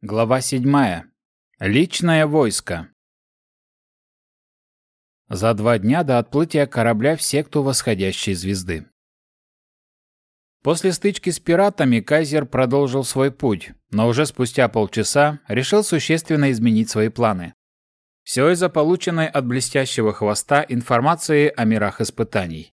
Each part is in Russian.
Глава 7. Личное войско. За два дня до отплытия корабля в секту восходящей звезды. После стычки с пиратами Кайзер продолжил свой путь, но уже спустя полчаса решил существенно изменить свои планы. Все из-за полученной от блестящего хвоста информации о мирах испытаний.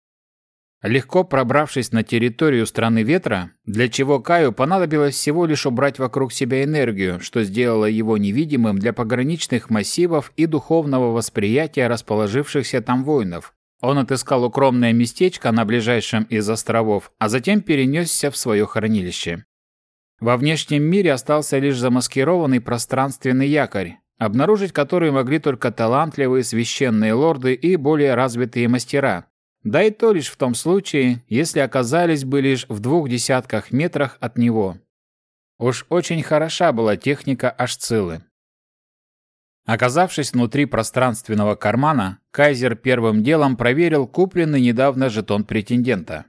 Легко пробравшись на территорию страны ветра, для чего Каю понадобилось всего лишь убрать вокруг себя энергию, что сделало его невидимым для пограничных массивов и духовного восприятия расположившихся там воинов. Он отыскал укромное местечко на ближайшем из островов, а затем перенесся в свое хранилище. Во внешнем мире остался лишь замаскированный пространственный якорь, обнаружить который могли только талантливые священные лорды и более развитые мастера, да и то лишь в том случае, если оказались бы лишь в двух десятках метрах от него. Уж очень хороша была техника Ашцилы. Оказавшись внутри пространственного кармана, Кайзер первым делом проверил купленный недавно жетон претендента.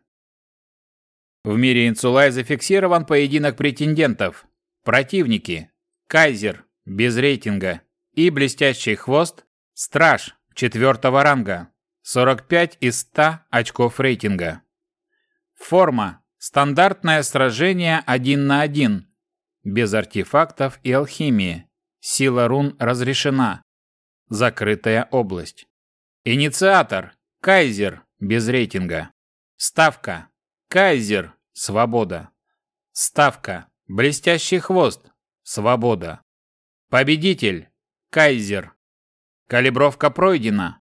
В мире Инсулай зафиксирован поединок претендентов. Противники. Кайзер, без рейтинга. И блестящий хвост, страж, четвертого ранга, 45 из 100 очков рейтинга. Форма. Стандартное сражение один на один. Без артефактов и алхимии. Сила рун разрешена. Закрытая область. Инициатор. Кайзер. Без рейтинга. Ставка. Кайзер. Свобода. Ставка. Блестящий хвост. Свобода. Победитель. Кайзер. Калибровка пройдена.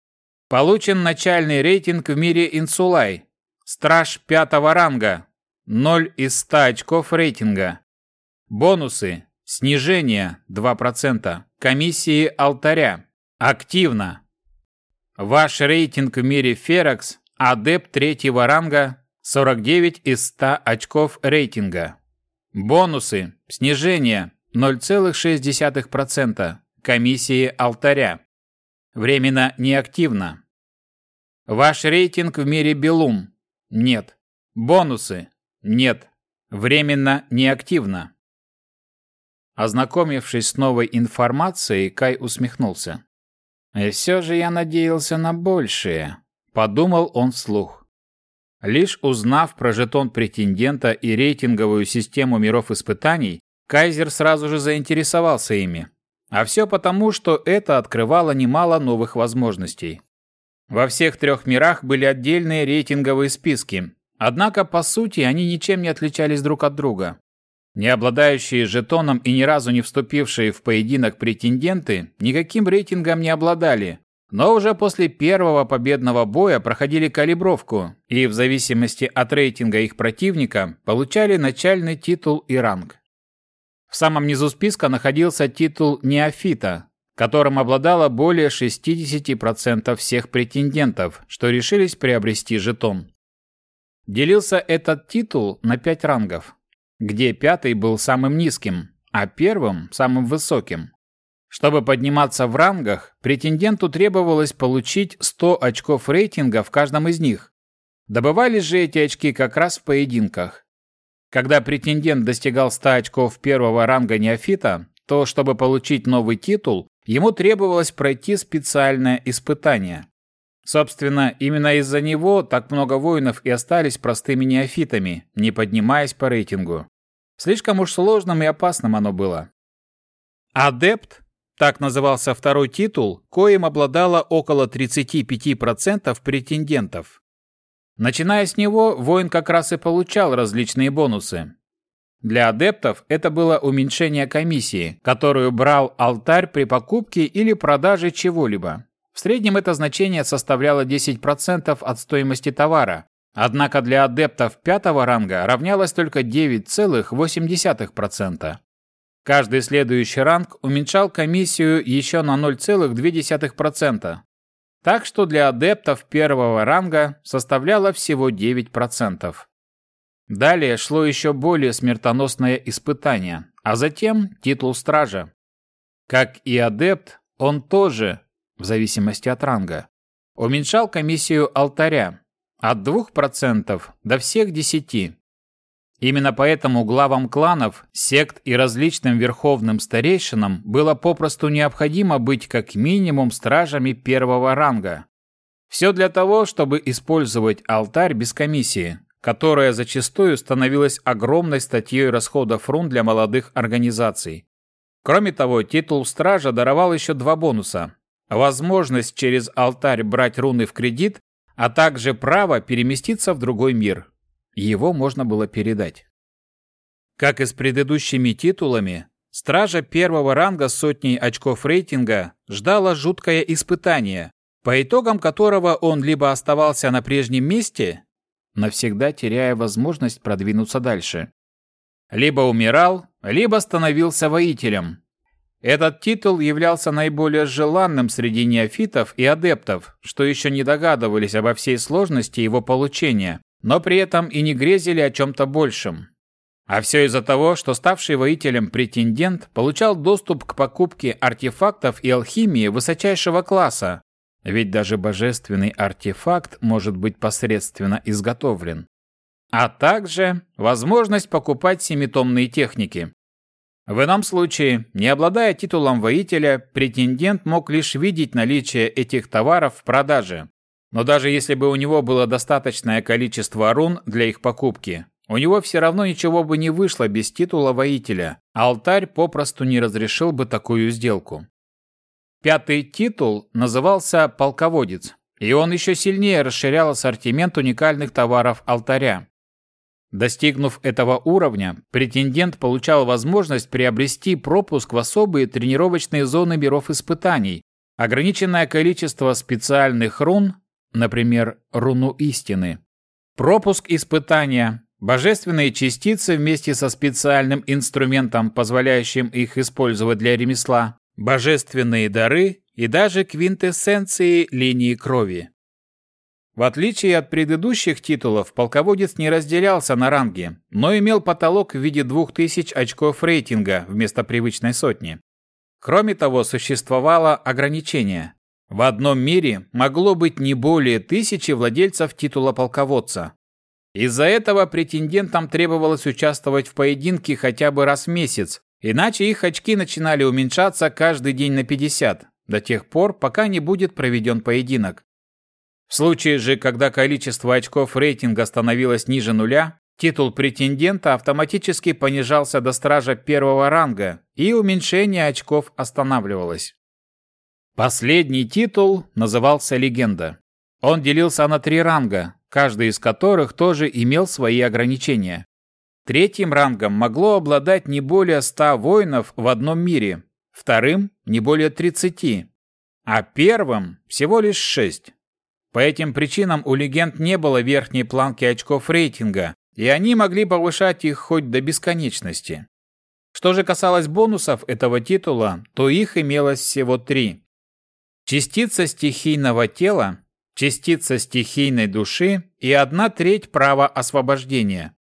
Получен начальный рейтинг в мире Инсулай. Страж пятого ранга. 0 из 100 очков рейтинга. Бонусы. Снижение 2%. Комиссии алтаря. Активно. Ваш рейтинг в мире Феракс. Адепт третьего ранга. 49 из 100 очков рейтинга. Бонусы. Снижение 0,6%. Комиссии алтаря. Временно неактивно. Ваш рейтинг в мире Белум? Нет. Бонусы? Нет. Временно неактивно. Ознакомившись с новой информацией, Кай усмехнулся. «И все же я надеялся на большее», — подумал он вслух. Лишь узнав про жетон претендента и рейтинговую систему миров испытаний, Кайзер сразу же заинтересовался ими. А все потому, что это открывало немало новых возможностей. Во всех трех мирах были отдельные рейтинговые списки, однако по сути они ничем не отличались друг от друга. Не обладающие жетоном и ни разу не вступившие в поединок претенденты никаким рейтингом не обладали, но уже после первого победного боя проходили калибровку и в зависимости от рейтинга их противника получали начальный титул и ранг. В самом низу списка находился титул неофита, которым обладало более 60% всех претендентов, что решились приобрести жетон. Делился этот титул на пять рангов, где пятый был самым низким, а первым – самым высоким. Чтобы подниматься в рангах, претенденту требовалось получить 100 очков рейтинга в каждом из них. Добывались же эти очки как раз в поединках. Когда претендент достигал 100 очков первого ранга неофита, то, чтобы получить новый титул, ему требовалось пройти специальное испытание. Собственно, именно из-за него так много воинов и остались простыми неофитами, не поднимаясь по рейтингу. Слишком уж сложным и опасным оно было. Адепт, так назывался второй титул, коим обладало около 35% претендентов. Начиная с него, воин как раз и получал различные бонусы. Для адептов это было уменьшение комиссии, которую брал алтарь при покупке или продаже чего-либо. В среднем это значение составляло 10% от стоимости товара, однако для адептов пятого ранга равнялось только 9,8%. Каждый следующий ранг уменьшал комиссию еще на 0,2%. Так что для адептов первого ранга составляло всего 9%. Далее шло еще более смертоносное испытание, а затем титул стража. Как и адепт, он тоже, в зависимости от ранга, уменьшал комиссию алтаря от 2% до всех 10%. Именно поэтому главам кланов, сект и различным верховным старейшинам было попросту необходимо быть как минимум стражами первого ранга. Все для того, чтобы использовать алтарь без комиссии, которая зачастую становилась огромной статьей расходов рун для молодых организаций. Кроме того, титул стража даровал еще два бонуса. Возможность через алтарь брать руны в кредит, а также право переместиться в другой мир, его можно было передать. Как и с предыдущими титулами, стража первого ранга с сотней очков рейтинга ждало жуткое испытание, по итогам которого он либо оставался на прежнем месте, навсегда теряя возможность продвинуться дальше, либо умирал, либо становился воителем. Этот титул являлся наиболее желанным среди неофитов и адептов, что еще не догадывались обо всей сложности его получения, но при этом и не грезили о чем-то большем. А все из-за того, что ставший воителем претендент получал доступ к покупке артефактов и алхимии высочайшего класса, ведь даже божественный артефакт может быть посредственно изготовлен. А также возможность покупать семитомные техники. В ином случае, не обладая титулом воителя, претендент мог лишь видеть наличие этих товаров в продаже, но даже если бы у него было достаточное количество рун для их покупки, у него все равно ничего бы не вышло без титула воителя. Алтарь попросту не разрешил бы такую сделку. Пятый титул назывался «Полководец», и он еще сильнее расширял ассортимент уникальных товаров алтаря. Достигнув этого уровня, претендент получал возможность приобрести пропуск в особые тренировочные зоны миров испытаний, ограниченное количество специальных рун, например, руну истины. Пропуск испытания, божественные частицы вместе со специальным инструментом, позволяющим их использовать для ремесла, божественные дары и даже квинтэссенции линии крови. В отличие от предыдущих титулов, полководец не разделялся на ранги, но имел потолок в виде 2000 очков рейтинга вместо привычной сотни. Кроме того, существовало ограничение. В одном мире могло быть не более тысячи владельцев титула полководца. Из-за этого претендентам требовалось участвовать в поединке хотя бы раз в месяц, иначе их очки начинали уменьшаться каждый день на 50, до тех пор, пока не будет проведен поединок. В случае же, когда количество очков рейтинга становилось ниже нуля, титул претендента автоматически понижался до стража первого ранга, и уменьшение очков останавливалось. Последний титул назывался «Легенда». Он делился на три ранга, каждый из которых тоже имел свои ограничения. Третьим рангом могло обладать не более 100 воинов в одном мире, вторым – не более 30, а первым – всего лишь 6. По этим причинам у легенд не было верхней планки очков рейтинга, и они могли повышать их хоть до бесконечности. Что же касалось бонусов этого титула, то их имелось всего три. Частица стихийного тела, частица стихийной души и одна треть права освобождения.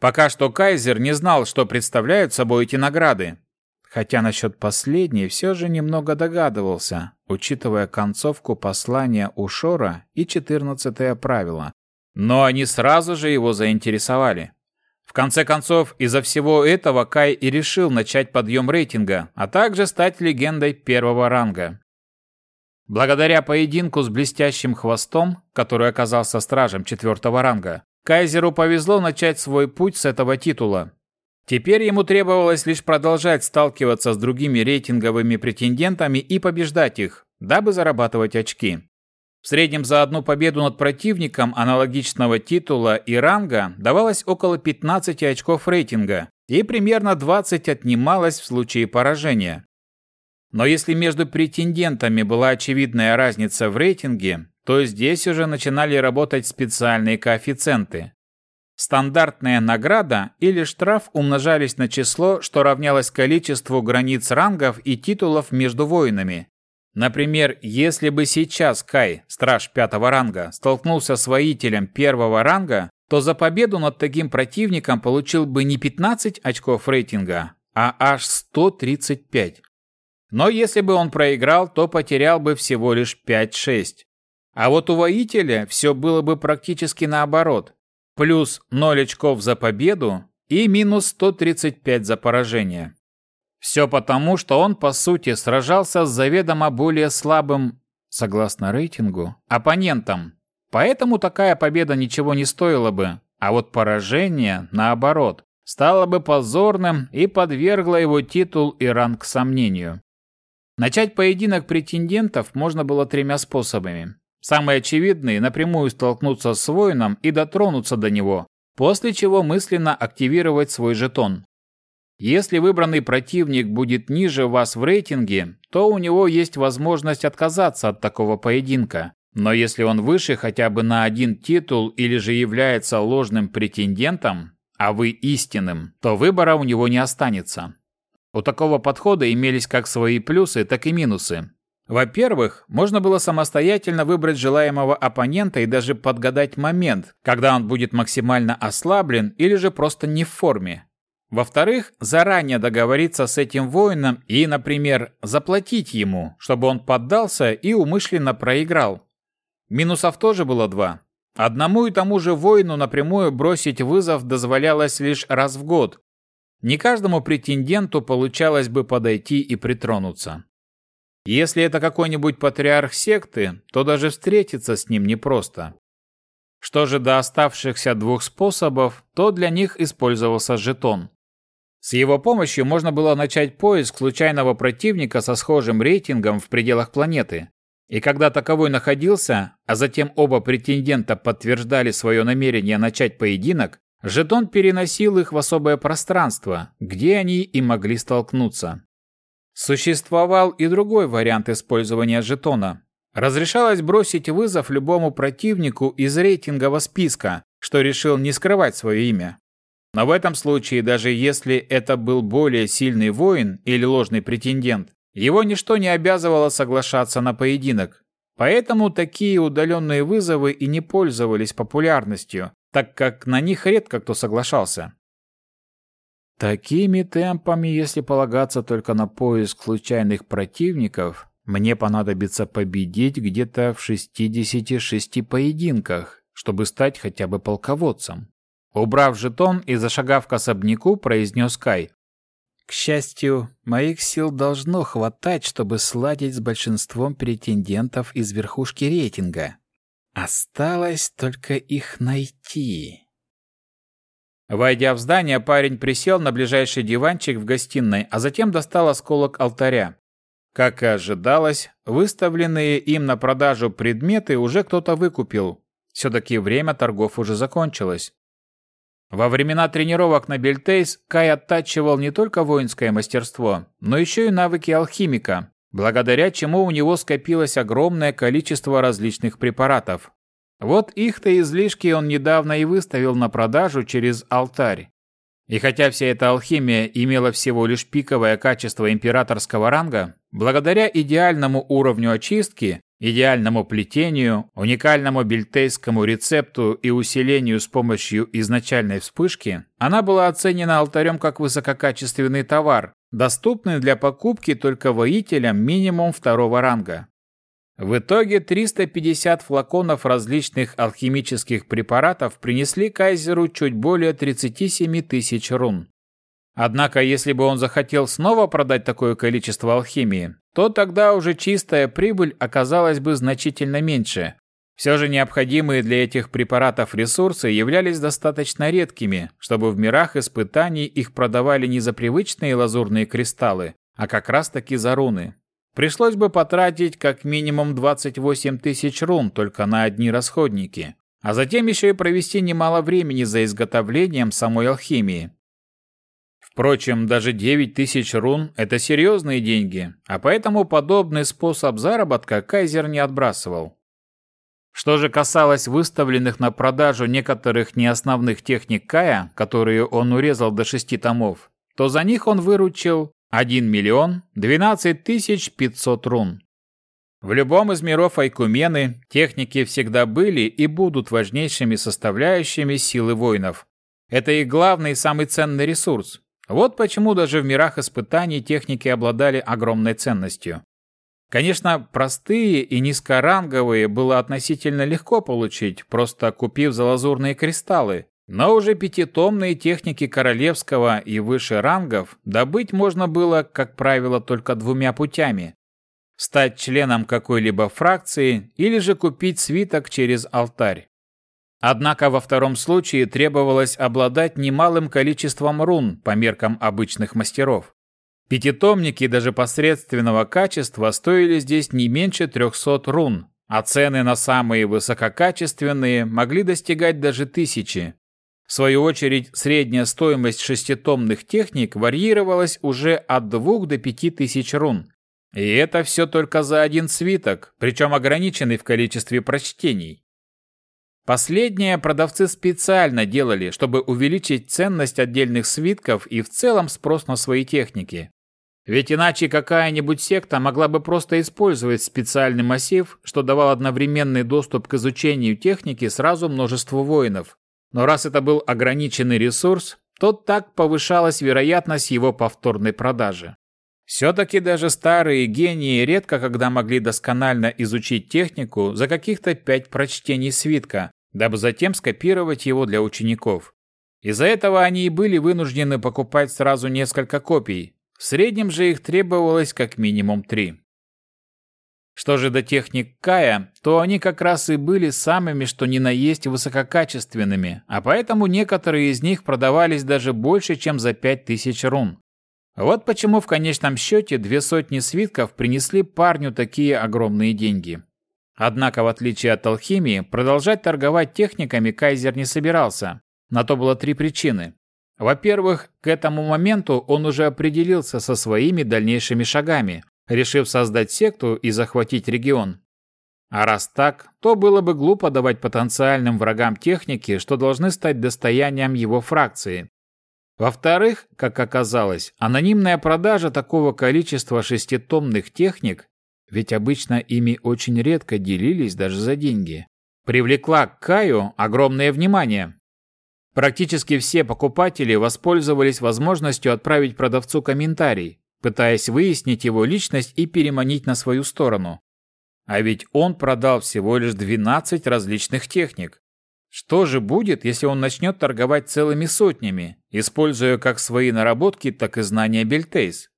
Пока что Кайзер не знал, что представляют собой эти награды, хотя насчет последней все же немного догадывался, учитывая концовку послания Ушора и четырнадцатое правило. Но они сразу же его заинтересовали. В конце концов, из-за всего этого Кай и решил начать подъем рейтинга, а также стать легендой первого ранга. Благодаря поединку с блестящим хвостом, который оказался стражем четвертого ранга, Кайзеру повезло начать свой путь с этого титула. Теперь ему требовалось лишь продолжать сталкиваться с другими рейтинговыми претендентами и побеждать их, дабы зарабатывать очки. В среднем за одну победу над противником аналогичного титула и ранга давалось около 15 очков рейтинга, и примерно 20 отнималось в случае поражения. Но если между претендентами была очевидная разница в рейтинге, то здесь уже начинали работать специальные коэффициенты. Стандартная награда или штраф умножались на число, что равнялось количеству границ рангов и титулов между воинами. Например, если бы сейчас Кай, страж пятого ранга, столкнулся с воителем первого ранга, то за победу над таким противником получил бы не 15 очков рейтинга, а аж 135. Но если бы он проиграл, то потерял бы всего лишь 5-6. А вот у воителя все было бы практически наоборот. плюс 0 очков за победу и минус 135 за поражение. Все потому, что он, по сути, сражался с заведомо более слабым, согласно рейтингу, оппонентом. Поэтому такая победа ничего не стоила бы, а вот поражение, наоборот, стало бы позорным и подвергло его титул и ранг сомнению. Начать поединок претендентов можно было тремя способами. Самый очевидный – напрямую столкнуться с воином и дотронуться до него, после чего мысленно активировать свой жетон. Если выбранный противник будет ниже вас в рейтинге, то у него есть возможность отказаться от такого поединка. Но если он выше хотя бы на один титул или же является ложным претендентом, а вы истинным, то выбора у него не останется. У такого подхода имелись как свои плюсы, так и минусы. Во-первых, можно было самостоятельно выбрать желаемого оппонента и даже подгадать момент, когда он будет максимально ослаблен или же просто не в форме. Во-вторых, заранее договориться с этим воином и, например, заплатить ему, чтобы он поддался и умышленно проиграл. Минусов тоже было два. Одному и тому же воину напрямую бросить вызов дозволялось лишь раз в год. Не каждому претенденту получалось бы подойти и притронуться. Если это какой-нибудь патриарх секты, то даже встретиться с ним непросто. Что же до оставшихся двух способов, то для них использовался жетон. С его помощью можно было начать поиск случайного противника со схожим рейтингом в пределах планеты. И когда таковой находился, а затем оба претендента подтверждали свое намерение начать поединок, жетон переносил их в особое пространство, где они и могли столкнуться. Существовал и другой вариант использования жетона. Разрешалось бросить вызов любому противнику из рейтингового списка, что решил не скрывать свое имя. Но в этом случае, даже если это был более сильный воин или ложный претендент, его ничто не обязывало соглашаться на поединок. Поэтому такие удаленные вызовы и не пользовались популярностью, так как на них редко кто соглашался. Такими темпами, если полагаться только на поиск случайных противников, мне понадобится победить где-то в 66 поединках, чтобы стать хотя бы полководцем. Убрав жетон и зашагав к особняку, произнес Кай. К счастью, моих сил должно хватать, чтобы сладить с большинством претендентов из верхушки рейтинга. Осталось только их найти. Войдя в здание, парень присел на ближайший диванчик в гостиной, а затем достал осколок алтаря. Как и ожидалось, выставленные им на продажу предметы уже кто-то выкупил. Все-таки время торгов уже закончилось. Во времена тренировок на Бельтейс Кай оттачивал не только воинское мастерство, но еще и навыки алхимика, благодаря чему у него скопилось огромное количество различных препаратов. Вот их-то излишки он недавно и выставил на продажу через алтарь. И хотя вся эта алхимия имела всего лишь пиковое качество императорского ранга, благодаря идеальному уровню очистки идеальному плетению, уникальному бельтейскому рецепту и усилению с помощью изначальной вспышки, она была оценена алтарем как высококачественный товар, доступный для покупки только воителям минимум второго ранга. В итоге 350 флаконов различных алхимических препаратов принесли Кайзеру чуть более 37 тысяч рун. Однако, если бы он захотел снова продать такое количество алхимии, то тогда уже чистая прибыль оказалась бы значительно меньше. Все же необходимые для этих препаратов ресурсы являлись достаточно редкими, чтобы в мирах испытаний их продавали не за привычные лазурные кристаллы, а как раз-таки за руны. Пришлось бы потратить как минимум 28 тысяч рун только на одни расходники, а затем еще и провести немало времени за изготовлением самой алхимии, Впрочем, даже 9 тысяч рун – это серьезные деньги, а поэтому подобный способ заработка Кайзер не отбрасывал. Что же касалось выставленных на продажу некоторых неосновных техник Кая, которые он урезал до шести томов, то за них он выручил 1 миллион 12 тысяч 500 рун. В любом из миров Айкумены техники всегда были и будут важнейшими составляющими силы воинов. Это их главный и самый ценный ресурс, вот почему даже в мирах испытаний техники обладали огромной ценностью. Конечно, простые и низкоранговые было относительно легко получить, просто купив за лазурные кристаллы, но уже пятитомные техники королевского и выше рангов добыть можно было, как правило, только двумя путями. Стать членом какой-либо фракции или же купить свиток через алтарь. Однако во втором случае требовалось обладать немалым количеством рун по меркам обычных мастеров. Пятитомники даже посредственного качества стоили здесь не меньше 300 рун, а цены на самые высококачественные могли достигать даже тысячи. В свою очередь, средняя стоимость шеститомных техник варьировалась уже от 2 до 5 тысяч рун. И это все только за один свиток, причем ограниченный в количестве прочтений. Последнее продавцы специально делали, чтобы увеличить ценность отдельных свитков и в целом спрос на свои техники. Ведь иначе какая-нибудь секта могла бы просто использовать специальный массив, что давал одновременный доступ к изучению техники сразу множеству воинов. Но раз это был ограниченный ресурс, то так повышалась вероятность его повторной продажи. Все-таки даже старые гении редко когда могли досконально изучить технику за каких-то пять прочтений свитка, дабы затем скопировать его для учеников. Из-за этого они и были вынуждены покупать сразу несколько копий, в среднем же их требовалось как минимум три. Что же до техник Кая, то они как раз и были самыми, что ни на есть высококачественными, а поэтому некоторые из них продавались даже больше, чем за 5000 рун. Вот почему в конечном счете две сотни свитков принесли парню такие огромные деньги. Однако, в отличие от алхимии, продолжать торговать техниками Кайзер не собирался. На то было три причины. Во-первых, к этому моменту он уже определился со своими дальнейшими шагами, решив создать секту и захватить регион. А раз так, то было бы глупо давать потенциальным врагам техники, что должны стать достоянием его фракции. Во-вторых, как оказалось, анонимная продажа такого количества шеститомных техник, ведь обычно ими очень редко делились даже за деньги, привлекла к Каю огромное внимание. Практически все покупатели воспользовались возможностью отправить продавцу комментарий, пытаясь выяснить его личность и переманить на свою сторону. А ведь он продал всего лишь 12 различных техник. Что же будет, если он начнет торговать целыми сотнями, используя как свои наработки, так и знания Бельтейс?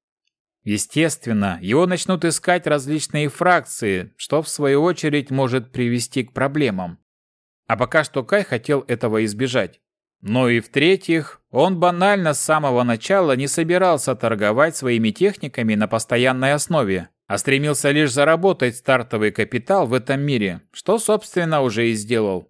Естественно, его начнут искать различные фракции, что в свою очередь может привести к проблемам. А пока что Кай хотел этого избежать. Но и в-третьих, он банально с самого начала не собирался торговать своими техниками на постоянной основе, а стремился лишь заработать стартовый капитал в этом мире, что, собственно, уже и сделал.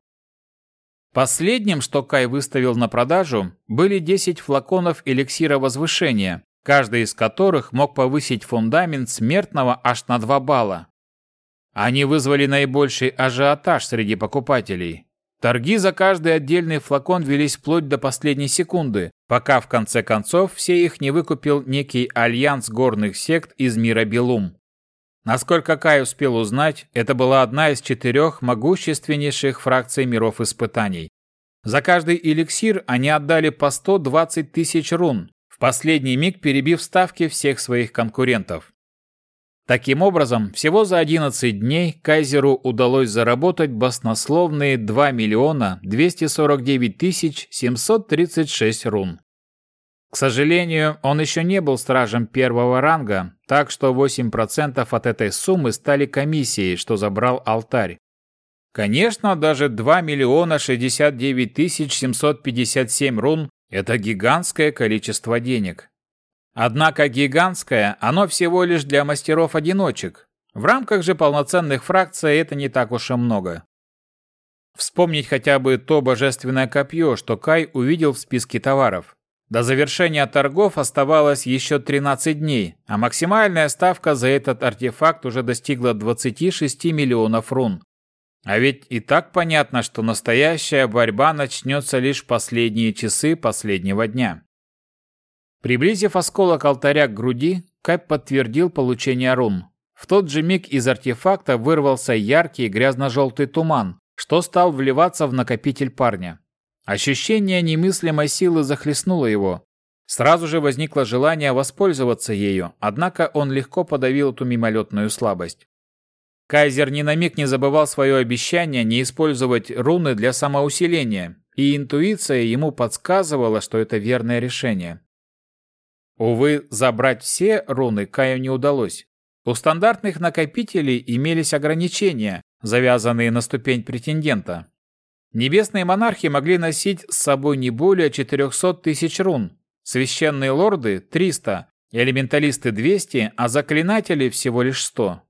Последним, что Кай выставил на продажу, были 10 флаконов эликсира возвышения, каждый из которых мог повысить фундамент смертного аж на 2 балла. Они вызвали наибольший ажиотаж среди покупателей, Торги за каждый отдельный флакон велись вплоть до последней секунды, пока в конце концов все их не выкупил некий альянс горных сект из мира Белум. Насколько Кай успел узнать, это была одна из четырех могущественнейших фракций миров испытаний. За каждый эликсир они отдали по 120 тысяч рун, в последний миг перебив ставки всех своих конкурентов. Таким образом, всего за 11 дней Кайзеру удалось заработать баснословные 2 миллиона 249 тысяч 736 рун. К сожалению, он еще не был стражем первого ранга, так что 8% от этой суммы стали комиссией, что забрал алтарь. Конечно, даже 2 миллиона 69 тысяч 757 рун – это гигантское количество денег. Однако гигантское оно всего лишь для мастеров-одиночек. В рамках же полноценных фракций это не так уж и много. Вспомнить хотя бы то божественное копье, что Кай увидел в списке товаров. До завершения торгов оставалось еще 13 дней, а максимальная ставка за этот артефакт уже достигла 26 миллионов рун. А ведь и так понятно, что настоящая борьба начнется лишь в последние часы последнего дня. Приблизив осколок алтаря к груди, Кайп подтвердил получение рун. В тот же миг из артефакта вырвался яркий грязно-желтый туман, что стал вливаться в накопитель парня. Ощущение немыслимой силы захлестнуло его. Сразу же возникло желание воспользоваться ею, однако он легко подавил эту мимолетную слабость. Кайзер ни на миг не забывал свое обещание не использовать руны для самоусиления, и интуиция ему подсказывала, что это верное решение. Увы, забрать все руны Каю не удалось. У стандартных накопителей имелись ограничения, завязанные на ступень претендента. Небесные монархи могли носить с собой не более 400 тысяч рун, священные лорды – 300, элементалисты – 200, а заклинатели всего лишь 100.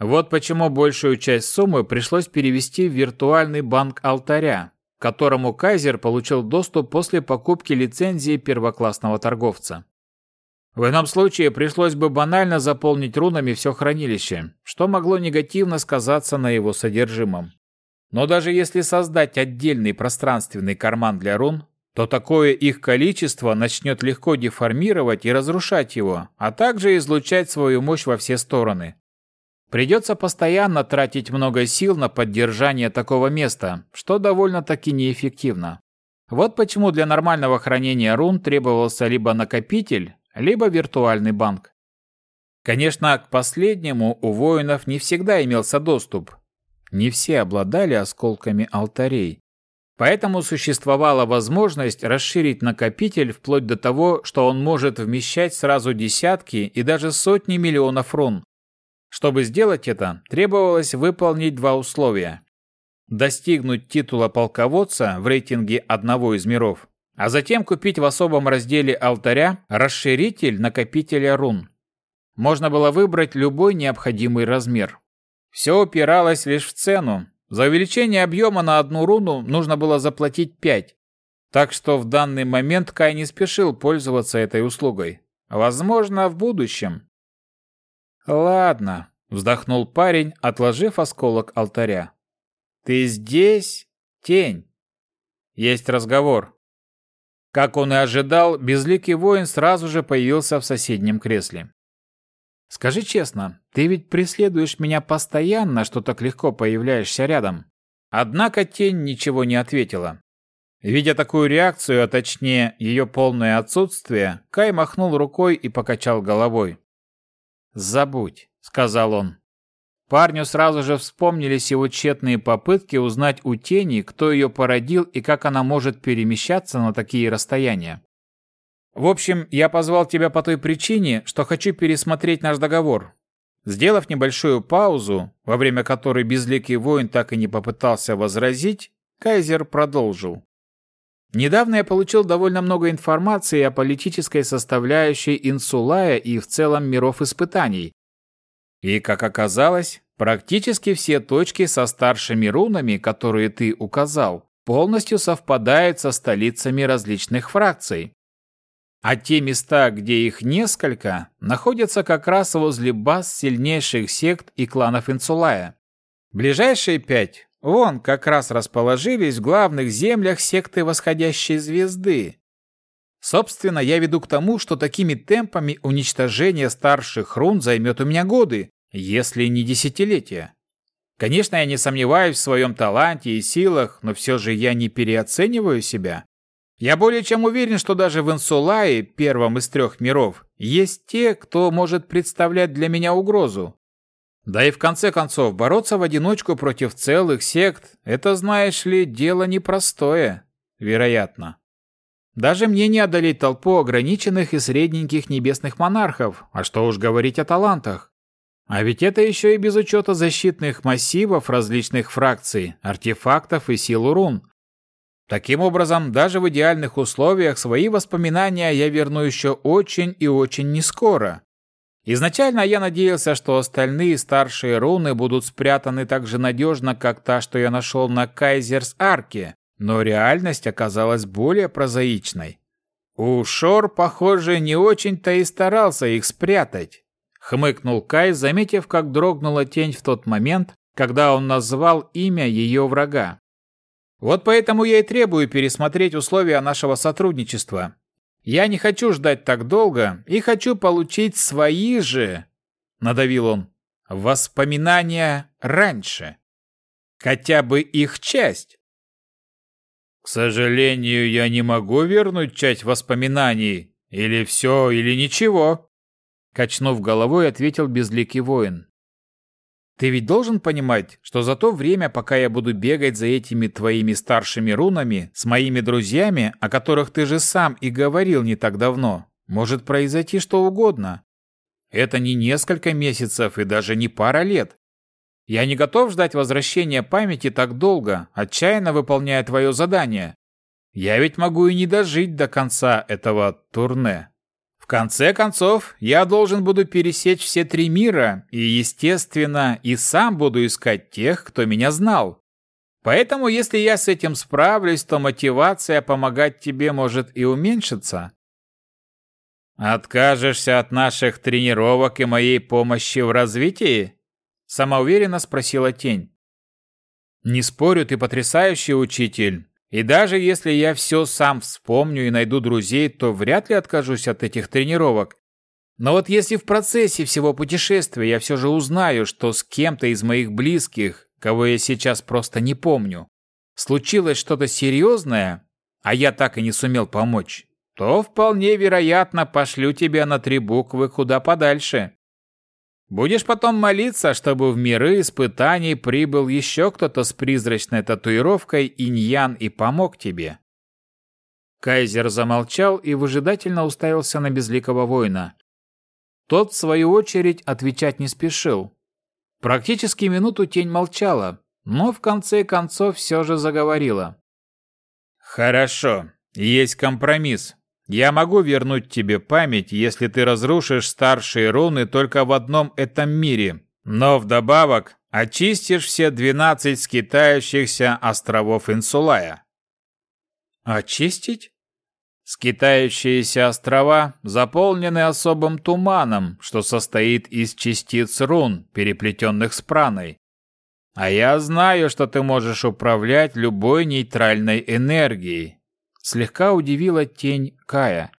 Вот почему большую часть суммы пришлось перевести в виртуальный банк алтаря, к которому Кайзер получил доступ после покупки лицензии первоклассного торговца. В ином случае пришлось бы банально заполнить рунами все хранилище, что могло негативно сказаться на его содержимом. Но даже если создать отдельный пространственный карман для рун, то такое их количество начнет легко деформировать и разрушать его, а также излучать свою мощь во все стороны. Придется постоянно тратить много сил на поддержание такого места, что довольно-таки неэффективно. Вот почему для нормального хранения рун требовался либо накопитель, либо виртуальный банк. Конечно, к последнему у воинов не всегда имелся доступ. Не все обладали осколками алтарей. Поэтому существовала возможность расширить накопитель вплоть до того, что он может вмещать сразу десятки и даже сотни миллионов рун. Чтобы сделать это, требовалось выполнить два условия. Достигнуть титула полководца в рейтинге одного из миров, а затем купить в особом разделе алтаря расширитель накопителя рун. Можно было выбрать любой необходимый размер. Все упиралось лишь в цену. За увеличение объема на одну руну нужно было заплатить 5. Так что в данный момент Кай не спешил пользоваться этой услугой. Возможно, в будущем. «Ладно», — вздохнул парень, отложив осколок алтаря. «Ты здесь, тень?» «Есть разговор». Как он и ожидал, безликий воин сразу же появился в соседнем кресле. «Скажи честно, ты ведь преследуешь меня постоянно, что так легко появляешься рядом?» Однако тень ничего не ответила. Видя такую реакцию, а точнее ее полное отсутствие, Кай махнул рукой и покачал головой. «Забудь», — сказал он. Парню сразу же вспомнились его тщетные попытки узнать у тени, кто ее породил и как она может перемещаться на такие расстояния. «В общем, я позвал тебя по той причине, что хочу пересмотреть наш договор». Сделав небольшую паузу, во время которой безликий воин так и не попытался возразить, Кайзер продолжил. Недавно я получил довольно много информации о политической составляющей Инсулая и в целом миров испытаний. И, как оказалось, практически все точки со старшими рунами, которые ты указал, полностью совпадают со столицами различных фракций. А те места, где их несколько, находятся как раз возле баз сильнейших сект и кланов Инсулая. Ближайшие пять Вон как раз расположились в главных землях секты восходящей звезды. Собственно, я веду к тому, что такими темпами уничтожение старших рун займет у меня годы, если не десятилетия. Конечно, я не сомневаюсь в своем таланте и силах, но все же я не переоцениваю себя. Я более чем уверен, что даже в Инсулае, первом из трех миров, есть те, кто может представлять для меня угрозу. Да и в конце концов, бороться в одиночку против целых сект – это, знаешь ли, дело непростое, вероятно. Даже мне не одолеть толпу ограниченных и средненьких небесных монархов, а что уж говорить о талантах. А ведь это еще и без учета защитных массивов различных фракций, артефактов и сил рун. Таким образом, даже в идеальных условиях свои воспоминания я верну еще очень и очень нескоро. Изначально я надеялся, что остальные старшие руны будут спрятаны так же надежно, как та, что я нашел на Кайзерс-Арке, но реальность оказалась более прозаичной. У Шор, похоже, не очень-то и старался их спрятать. Хмыкнул Кай, заметив, как дрогнула тень в тот момент, когда он назвал имя ее врага. Вот поэтому я и требую пересмотреть условия нашего сотрудничества. Я не хочу ждать так долго и хочу получить свои же, надавил он, воспоминания раньше. Хотя бы их часть. К сожалению, я не могу вернуть часть воспоминаний, Или все, или ничего. Качнув головой, ответил безликий воин. Ты ведь должен понимать, что за то время, пока я буду бегать за этими твоими старшими рунами с моими друзьями, о которых ты же сам и говорил не так давно, может произойти что угодно. Это не несколько месяцев и даже не пара лет. Я не готов ждать возвращения памяти так долго, отчаянно выполняя твое задание. Я ведь могу и не дожить до конца этого турне. В конце концов, я должен буду пересечь все три мира и, естественно, и сам буду искать тех, кто меня знал. Поэтому, если я с этим справлюсь, то мотивация помогать тебе может и уменьшиться. Откажешься от наших тренировок и моей помощи в развитии? Самоуверенно спросила тень. «Не спорю, ты потрясающий учитель. И даже если я все сам вспомню и найду друзей, то вряд ли откажусь от этих тренировок. Но вот если в процессе всего путешествия я все же узнаю, что с кем-то из моих близких, кого я сейчас просто не помню, случилось что-то серьезное, а я так и не сумел помочь, то вполне вероятно пошлю тебя на три буквы куда подальше. Будешь потом молиться, чтобы в миры испытаний прибыл еще кто-то с призрачной татуировкой иньян и помог тебе. Кайзер замолчал и выжидательно уставился на безликого воина. Тот, в свою очередь, отвечать не спешил. Практически минуту тень молчала, но в конце концов все же заговорила. «Хорошо, есть компромисс. Я могу вернуть тебе память, если ты разрушишь старшие руны только в одном этом мире, но вдобавок очистишь все 12 скитающихся островов Инсулая. Очистить? Скитающиеся острова заполнены особым туманом, что состоит из частиц рун, переплетенных с праной. А я знаю, что ты можешь управлять любой нейтральной энергией, Слегка удивила тень Кая.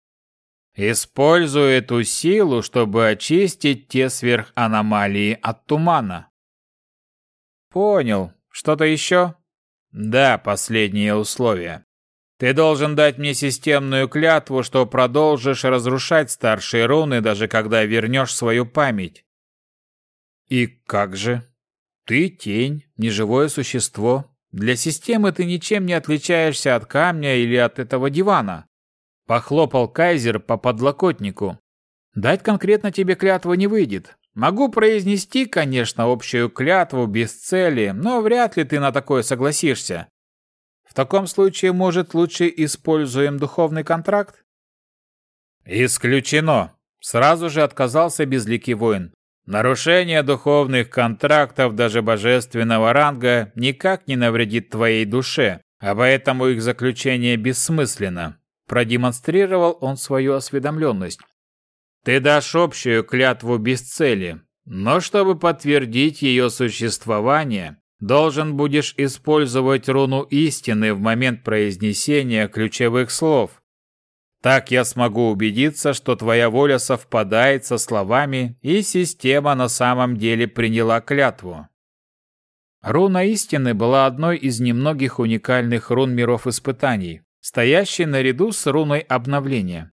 «Используй эту силу, чтобы очистить те сверханомалии от тумана». «Понял. Что-то еще?» «Да, последнее условие. Ты должен дать мне системную клятву, что продолжишь разрушать старшие руны, даже когда вернешь свою память». «И как же? Ты тень, неживое существо, для системы ты ничем не отличаешься от камня или от этого дивана. Похлопал Кайзер по подлокотнику. Дать конкретно тебе клятву не выйдет. Могу произнести, конечно, общую клятву без цели, но вряд ли ты на такое согласишься. В таком случае, может, лучше используем духовный контракт? Исключено. Сразу же отказался безликий воин. Нарушение духовных контрактов даже божественного ранга никак не навредит твоей душе, а поэтому их заключение бессмысленно. Продемонстрировал он свою осведомленность. Ты дашь общую клятву без цели, но чтобы подтвердить ее существование, должен будешь использовать руну истины в момент произнесения ключевых слов. Так я смогу убедиться, что твоя воля совпадает со словами, и система на самом деле приняла клятву. Руна истины была одной из немногих уникальных рун миров испытаний, стоящей наряду с руной обновления.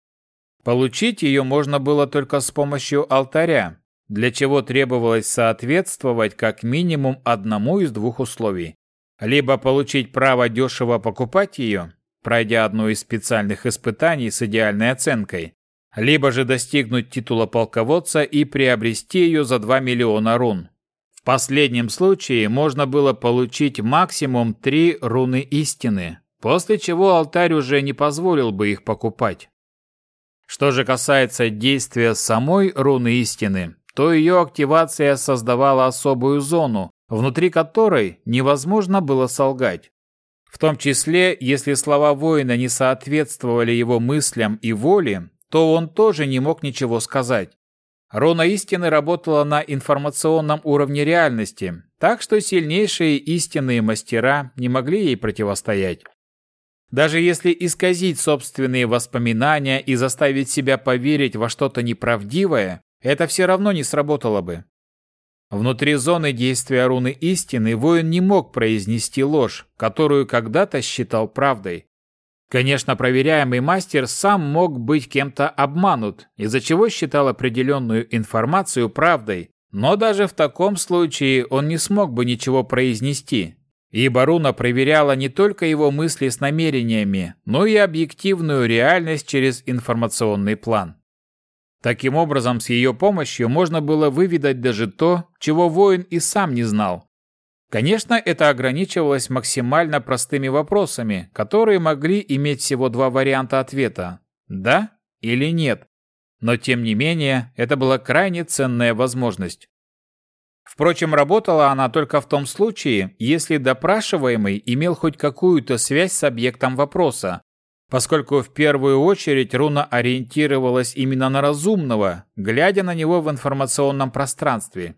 Получить ее можно было только с помощью алтаря, для чего требовалось соответствовать как минимум одному из двух условий. Либо получить право дешево покупать ее, пройдя одно из специальных испытаний с идеальной оценкой, либо же достигнуть титула полководца и приобрести ее за 2 миллиона рун. В последнем случае можно было получить максимум 3 руны истины, после чего алтарь уже не позволил бы их покупать. Что же касается действия самой руны истины, то ее активация создавала особую зону, внутри которой невозможно было солгать. В том числе, если слова воина не соответствовали его мыслям и воле, то он тоже не мог ничего сказать. Рона истины работала на информационном уровне реальности, так что сильнейшие истинные мастера не могли ей противостоять. Даже если исказить собственные воспоминания и заставить себя поверить во что-то неправдивое, это все равно не сработало бы. Внутри зоны действия руны истины воин не мог произнести ложь, которую когда-то считал правдой. Конечно, проверяемый мастер сам мог быть кем-то обманут, из-за чего считал определенную информацию правдой, но даже в таком случае он не смог бы ничего произнести, ибо руна проверяла не только его мысли с намерениями, но и объективную реальность через информационный план. Таким образом, с ее помощью можно было выведать даже то, чего воин и сам не знал, Конечно, это ограничивалось максимально простыми вопросами, которые могли иметь всего два варианта ответа – да или нет. Но тем не менее, это была крайне ценная возможность. Впрочем, работала она только в том случае, если допрашиваемый имел хоть какую-то связь с объектом вопроса, поскольку в первую очередь руна ориентировалась именно на разумного, глядя на него в информационном пространстве.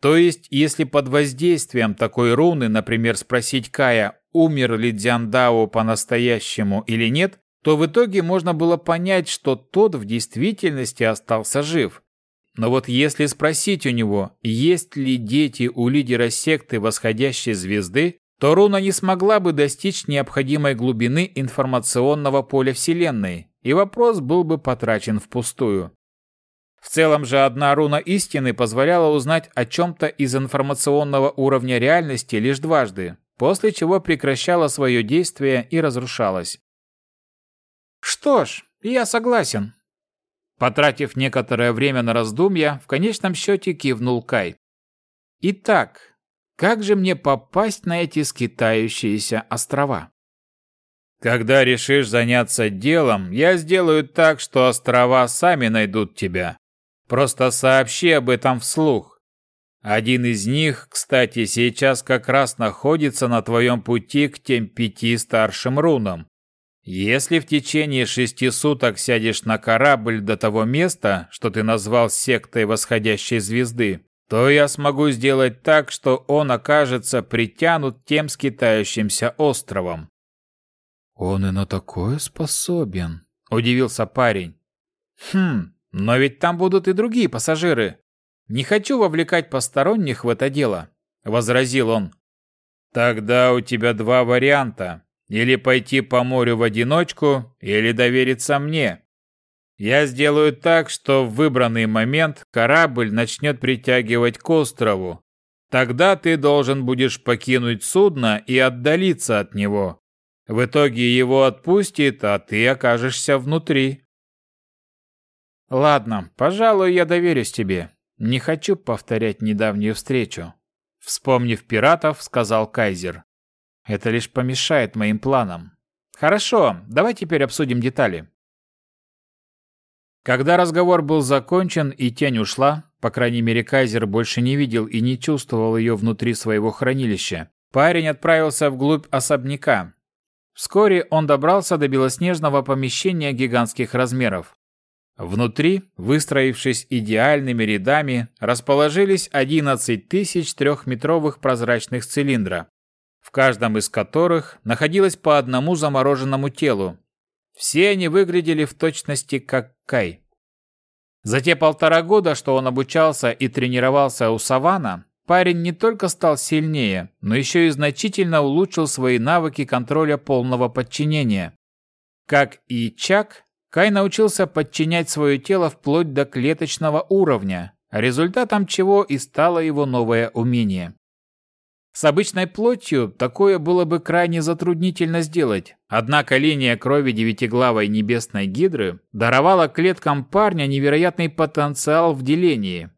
То есть, если под воздействием такой руны, например, спросить Кая, умер ли Дзяндао по-настоящему или нет, то в итоге можно было понять, что тот в действительности остался жив. Но вот если спросить у него, есть ли дети у лидера секты восходящей звезды, то руна не смогла бы достичь необходимой глубины информационного поля Вселенной, и вопрос был бы потрачен впустую. В целом же одна руна истины позволяла узнать о чем-то из информационного уровня реальности лишь дважды, после чего прекращала свое действие и разрушалась. «Что ж, я согласен». Потратив некоторое время на раздумья, в конечном счете кивнул Кай. «Итак, как же мне попасть на эти скитающиеся острова?» «Когда решишь заняться делом, я сделаю так, что острова сами найдут тебя», Просто сообщи об этом вслух. Один из них, кстати, сейчас как раз находится на твоем пути к тем пяти старшим рунам. Если в течение шести суток сядешь на корабль до того места, что ты назвал сектой восходящей звезды, то я смогу сделать так, что он окажется притянут тем скитающимся островом. Он и на такое способен, удивился парень. Хм, но ведь там будут и другие пассажиры. Не хочу вовлекать посторонних в это дело, возразил он. Тогда у тебя два варианта: или пойти по морю в одиночку, или довериться мне. Я сделаю так, что в выбранный момент корабль начнет притягивать к острову. Тогда ты должен будешь покинуть судно и отдалиться от него. В итоге его отпустит, а ты окажешься внутри. Ладно, пожалуй, я доверюсь тебе. Не хочу повторять недавнюю встречу. Вспомнив пиратов, сказал Кайзер. Это лишь помешает моим планам. Хорошо, давай теперь обсудим детали. Когда разговор был закончен и тень ушла, по крайней мере Кайзер больше не видел и не чувствовал ее внутри своего хранилища, парень отправился вглубь особняка. Вскоре он добрался до белоснежного помещения гигантских размеров. Внутри, выстроившись идеальными рядами, расположились 11 тысяч трехметровых прозрачных цилиндра, в каждом из которых находилось по одному замороженному телу. Все они выглядели в точности как Кай. За те полтора года, что он обучался и тренировался у Савана, парень не только стал сильнее, но еще и значительно улучшил свои навыки контроля полного подчинения. Как и Чак, Кай научился подчинять свое тело вплоть до клеточного уровня, результатом чего и стало его новое умение. С обычной плотью такое было бы крайне затруднительно сделать, однако линия крови девятиглавой небесной гидры даровала клеткам парня невероятный потенциал в делении.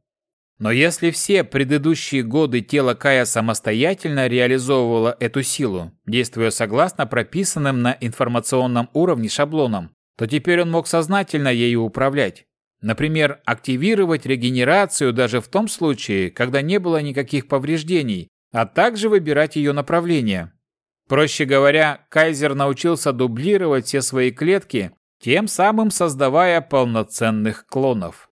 Но если все предыдущие годы тело Кая самостоятельно реализовывало эту силу, действуя согласно прописанным на информационном уровне шаблонам, то теперь он мог сознательно ею управлять. Например, активировать регенерацию даже в том случае, когда не было никаких повреждений, а также выбирать ее направление. Проще говоря, Кайзер научился дублировать все свои клетки, тем самым создавая полноценных клонов.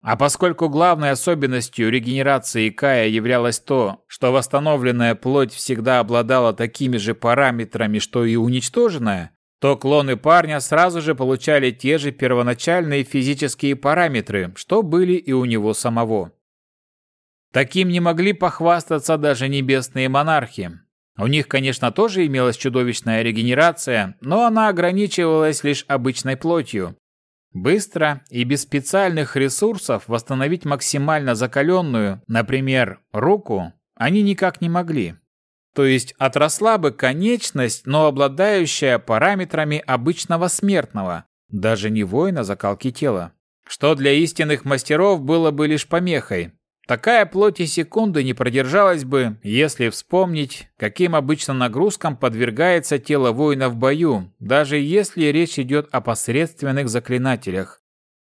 А поскольку главной особенностью регенерации Кая являлось то, что восстановленная плоть всегда обладала такими же параметрами, что и уничтоженная, то клоны парня сразу же получали те же первоначальные физические параметры, что были и у него самого. Таким не могли похвастаться даже небесные монархи. У них, конечно, тоже имелась чудовищная регенерация, но она ограничивалась лишь обычной плотью. Быстро и без специальных ресурсов восстановить максимально закаленную, например, руку, они никак не могли. То есть отросла бы конечность, но обладающая параметрами обычного смертного, даже не воина закалки тела. Что для истинных мастеров было бы лишь помехой, Такая плоть и секунды не продержалась бы, если вспомнить, каким обычно нагрузкам подвергается тело воина в бою, даже если речь идет о посредственных заклинателях.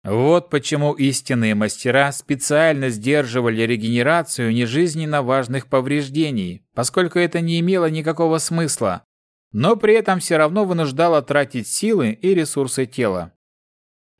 Вот почему истинные мастера специально сдерживали регенерацию нежизненно важных повреждений, поскольку это не имело никакого смысла, но при этом все равно вынуждало тратить силы и ресурсы тела.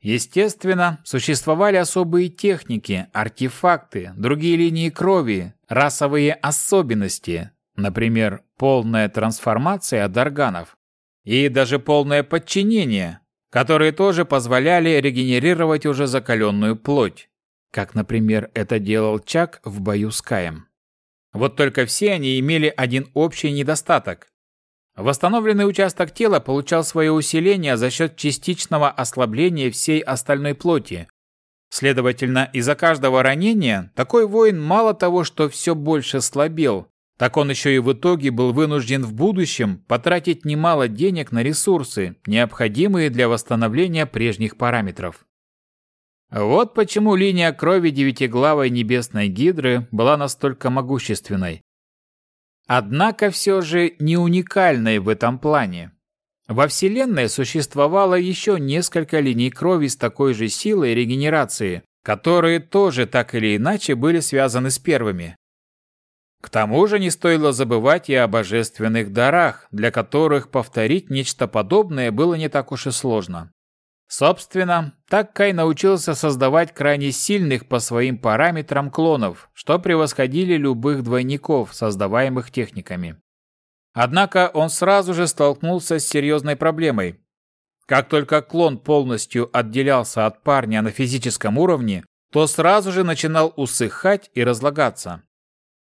Естественно, существовали особые техники, артефакты, другие линии крови, расовые особенности, например, полная трансформация дарганов, и даже полное подчинение, которые тоже позволяли регенерировать уже закаленную плоть, как, например, это делал Чак в бою с Каем. Вот только все они имели один общий недостаток. Восстановленный участок тела получал свое усиление за счет частичного ослабления всей остальной плоти. Следовательно, из-за каждого ранения такой воин мало того, что все больше слабел, так он еще и в итоге был вынужден в будущем потратить немало денег на ресурсы, необходимые для восстановления прежних параметров. Вот почему линия крови девятиглавой небесной гидры была настолько могущественной. Однако все же не уникальной в этом плане. Во Вселенной существовало еще несколько линий крови с такой же силой регенерации, которые тоже так или иначе были связаны с первыми. К тому же не стоило забывать и о божественных дарах, для которых повторить нечто подобное было не так уж и сложно. Собственно, так Кай научился создавать крайне сильных по своим параметрам клонов, что превосходили любых двойников, создаваемых техниками. Однако он сразу же столкнулся с серьезной проблемой. Как только клон полностью отделялся от парня на физическом уровне, то сразу же начинал усыхать и разлагаться.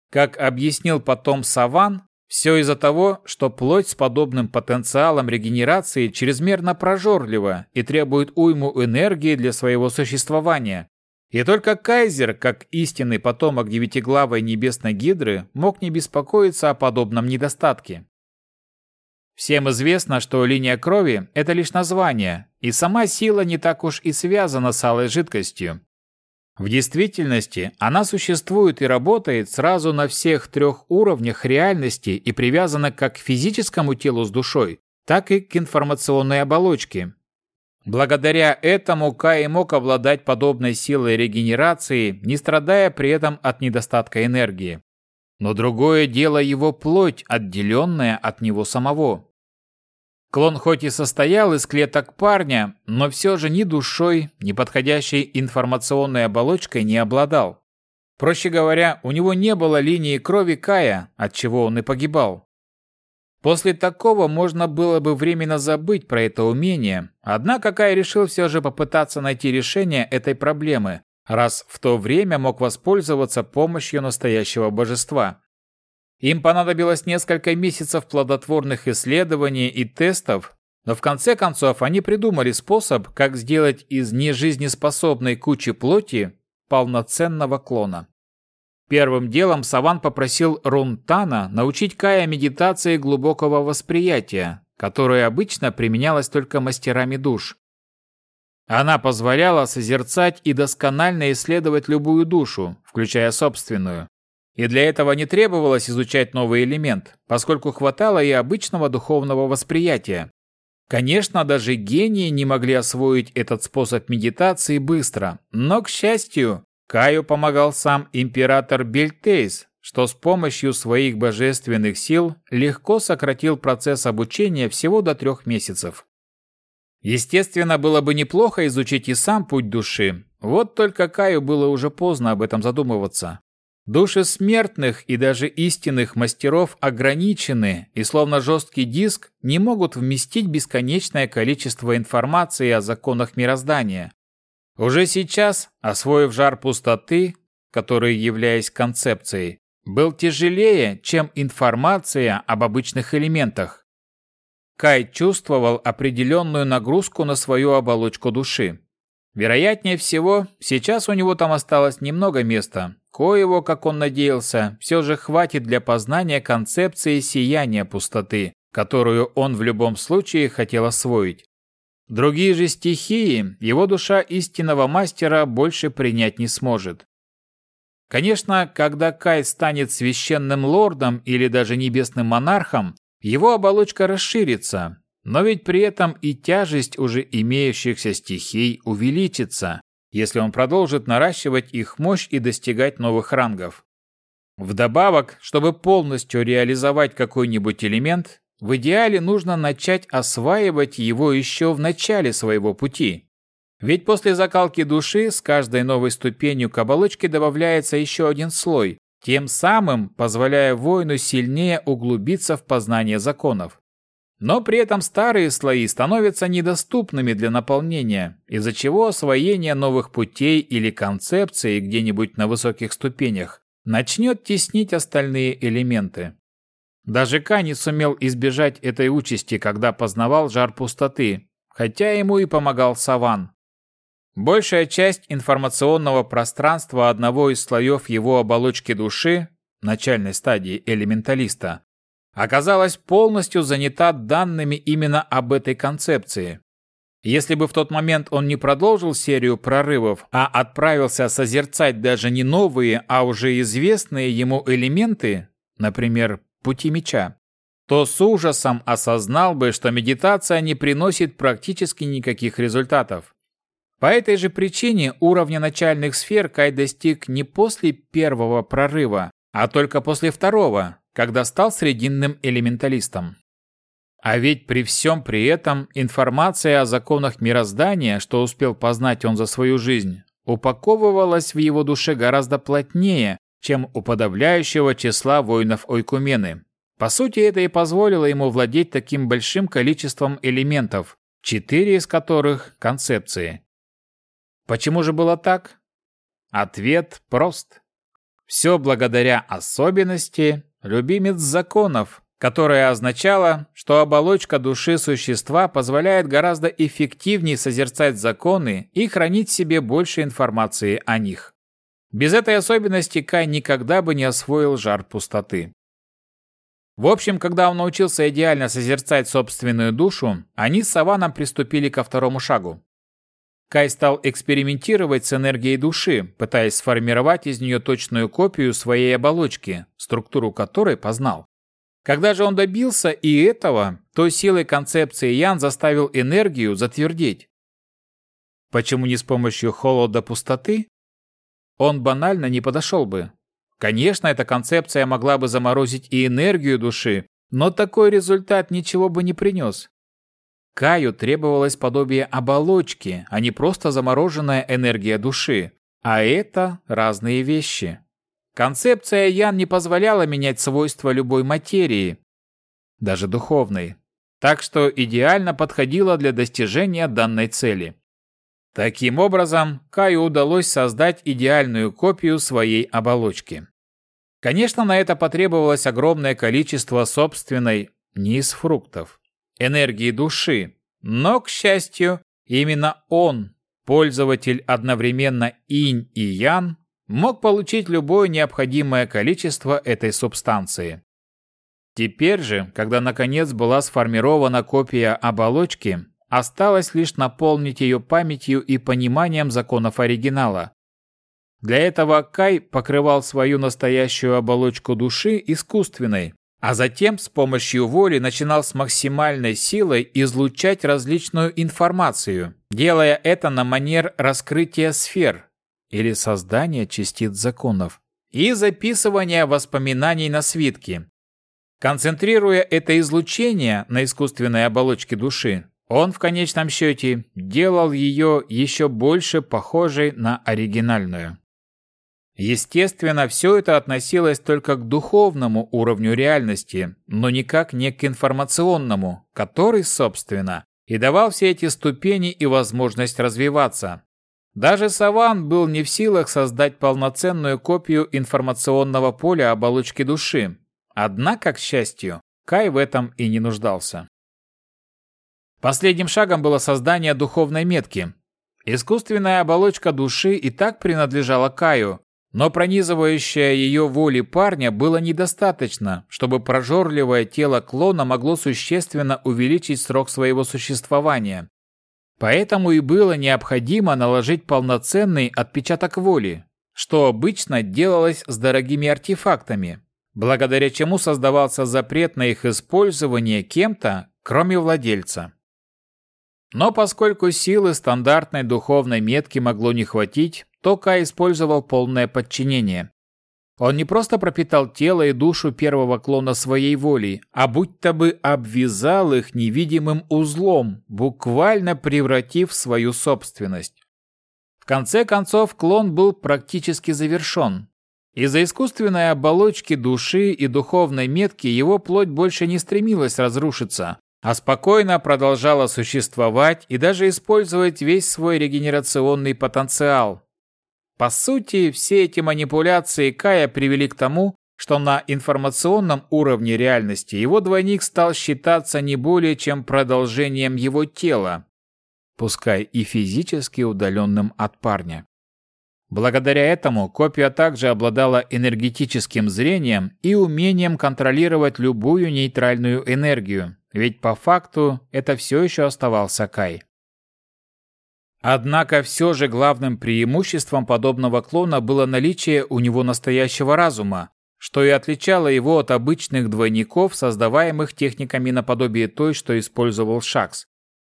Как объяснил потом Саван, все из-за того, что плоть с подобным потенциалом регенерации чрезмерно прожорлива и требует уйму энергии для своего существования. И только Кайзер, как истинный потомок девятиглавой небесной гидры, мог не беспокоиться о подобном недостатке. Всем известно, что линия крови – это лишь название, и сама сила не так уж и связана с алой жидкостью. В действительности она существует и работает сразу на всех трех уровнях реальности и привязана как к физическому телу с душой, так и к информационной оболочке. Благодаря этому Кай мог обладать подобной силой регенерации, не страдая при этом от недостатка энергии. Но другое дело его плоть, отделенная от него самого. Клон хоть и состоял из клеток парня, но все же ни душой, ни подходящей информационной оболочкой не обладал. Проще говоря, у него не было линии крови Кая, от чего он и погибал. После такого можно было бы временно забыть про это умение, однако Кай решил все же попытаться найти решение этой проблемы, раз в то время мог воспользоваться помощью настоящего божества. Им понадобилось несколько месяцев плодотворных исследований и тестов, но в конце концов они придумали способ, как сделать из нежизнеспособной кучи плоти полноценного клона. Первым делом Саван попросил Рунтана научить Кая медитации глубокого восприятия, которая обычно применялась только мастерами душ. Она позволяла созерцать и досконально исследовать любую душу, включая собственную, и для этого не требовалось изучать новый элемент, поскольку хватало и обычного духовного восприятия. Конечно, даже гении не могли освоить этот способ медитации быстро, но, к счастью, Каю помогал сам император Бельтейс, что с помощью своих божественных сил легко сократил процесс обучения всего до трех месяцев. Естественно, было бы неплохо изучить и сам путь души, вот только Каю было уже поздно об этом задумываться. Души смертных и даже истинных мастеров ограничены и словно жесткий диск не могут вместить бесконечное количество информации о законах мироздания. Уже сейчас, освоив жар пустоты, который, являясь концепцией, был тяжелее, чем информация об обычных элементах. Кай чувствовал определенную нагрузку на свою оболочку души. Вероятнее всего, сейчас у него там осталось немного места, коего, как он надеялся, все же хватит для познания концепции сияния пустоты, которую он в любом случае хотел освоить. Другие же стихии его душа истинного мастера больше принять не сможет. Конечно, когда Кай станет священным лордом или даже небесным монархом, его оболочка расширится, но ведь при этом и тяжесть уже имеющихся стихий увеличится, если он продолжит наращивать их мощь и достигать новых рангов. Вдобавок, чтобы полностью реализовать какой-нибудь элемент, в идеале нужно начать осваивать его еще в начале своего пути. Ведь после закалки души с каждой новой ступенью к оболочке добавляется еще один слой, тем самым позволяя воину сильнее углубиться в познание законов. Но при этом старые слои становятся недоступными для наполнения, из-за чего освоение новых путей или концепций где-нибудь на высоких ступенях начнет теснить остальные элементы. Даже Ка не сумел избежать этой участи, когда познавал жар пустоты, хотя ему и помогал Саван. Большая часть информационного пространства одного из слоев его оболочки души, начальной стадии элементалиста, оказалась полностью занята данными именно об этой концепции. Если бы в тот момент он не продолжил серию прорывов, а отправился созерцать даже не новые, а уже известные ему элементы, например, пути меча, то с ужасом осознал бы, что медитация не приносит практически никаких результатов. По этой же причине уровня начальных сфер Кай достиг не после первого прорыва, а только после второго, когда стал срединным элементалистом. А ведь при всем при этом информация о законах мироздания, что успел познать он за свою жизнь, упаковывалась в его душе гораздо плотнее, чем у подавляющего числа воинов Ойкумены. По сути, это и позволило ему владеть таким большим количеством элементов, четыре из которых – концепции. Почему же было так? Ответ прост. Все благодаря особенности любимец законов, которая означала, что оболочка души существа позволяет гораздо эффективнее созерцать законы и хранить в себе больше информации о них. Без этой особенности Кай никогда бы не освоил жар пустоты. В общем, когда он научился идеально созерцать собственную душу, они с Саваном приступили ко второму шагу. Кай стал экспериментировать с энергией души, пытаясь сформировать из нее точную копию своей оболочки, структуру которой познал. Когда же он добился и этого, то силой концепции Ян заставил энергию затвердеть. Почему не с помощью холода пустоты? Он банально не подошел бы. Конечно, эта концепция могла бы заморозить и энергию души, но такой результат ничего бы не принес. Каю требовалось подобие оболочки, а не просто замороженная энергия души. А это разные вещи. Концепция Ян не позволяла менять свойства любой материи, даже духовной. Так что идеально подходила для достижения данной цели. Таким образом, Каю удалось создать идеальную копию своей оболочки. Конечно, на это потребовалось огромное количество собственной, не фруктов, энергии души. Но, к счастью, именно он, пользователь одновременно инь и ян, мог получить любое необходимое количество этой субстанции. Теперь же, когда наконец была сформирована копия оболочки, осталось лишь наполнить ее памятью и пониманием законов оригинала. Для этого Кай покрывал свою настоящую оболочку души искусственной, а затем с помощью воли начинал с максимальной силой излучать различную информацию, делая это на манер раскрытия сфер или создания частиц законов и записывания воспоминаний на свитки. Концентрируя это излучение на искусственной оболочке души, он в конечном счете делал ее еще больше похожей на оригинальную. Естественно, все это относилось только к духовному уровню реальности, но никак не к информационному, который, собственно, и давал все эти ступени и возможность развиваться. Даже Саван был не в силах создать полноценную копию информационного поля оболочки души. Однако, к счастью, Кай в этом и не нуждался. Последним шагом было создание духовной метки. Искусственная оболочка души и так принадлежала Каю, но пронизывающая ее воли парня было недостаточно, чтобы прожорливое тело клона могло существенно увеличить срок своего существования. Поэтому и было необходимо наложить полноценный отпечаток воли, что обычно делалось с дорогими артефактами, благодаря чему создавался запрет на их использование кем-то, кроме владельца. Но поскольку силы стандартной духовной метки могло не хватить, то использовал полное подчинение. Он не просто пропитал тело и душу первого клона своей волей, а будто бы обвязал их невидимым узлом, буквально превратив в свою собственность. В конце концов, клон был практически завершен. Из-за искусственной оболочки души и духовной метки его плоть больше не стремилась разрушиться, а спокойно продолжала существовать и даже использовать весь свой регенерационный потенциал, по сути, все эти манипуляции Кая привели к тому, что на информационном уровне реальности его двойник стал считаться не более чем продолжением его тела, пускай и физически удаленным от парня. Благодаря этому копия также обладала энергетическим зрением и умением контролировать любую нейтральную энергию, ведь по факту это все еще оставался Кай. Однако все же главным преимуществом подобного клона было наличие у него настоящего разума, что и отличало его от обычных двойников, создаваемых техниками наподобие той, что использовал Шакс.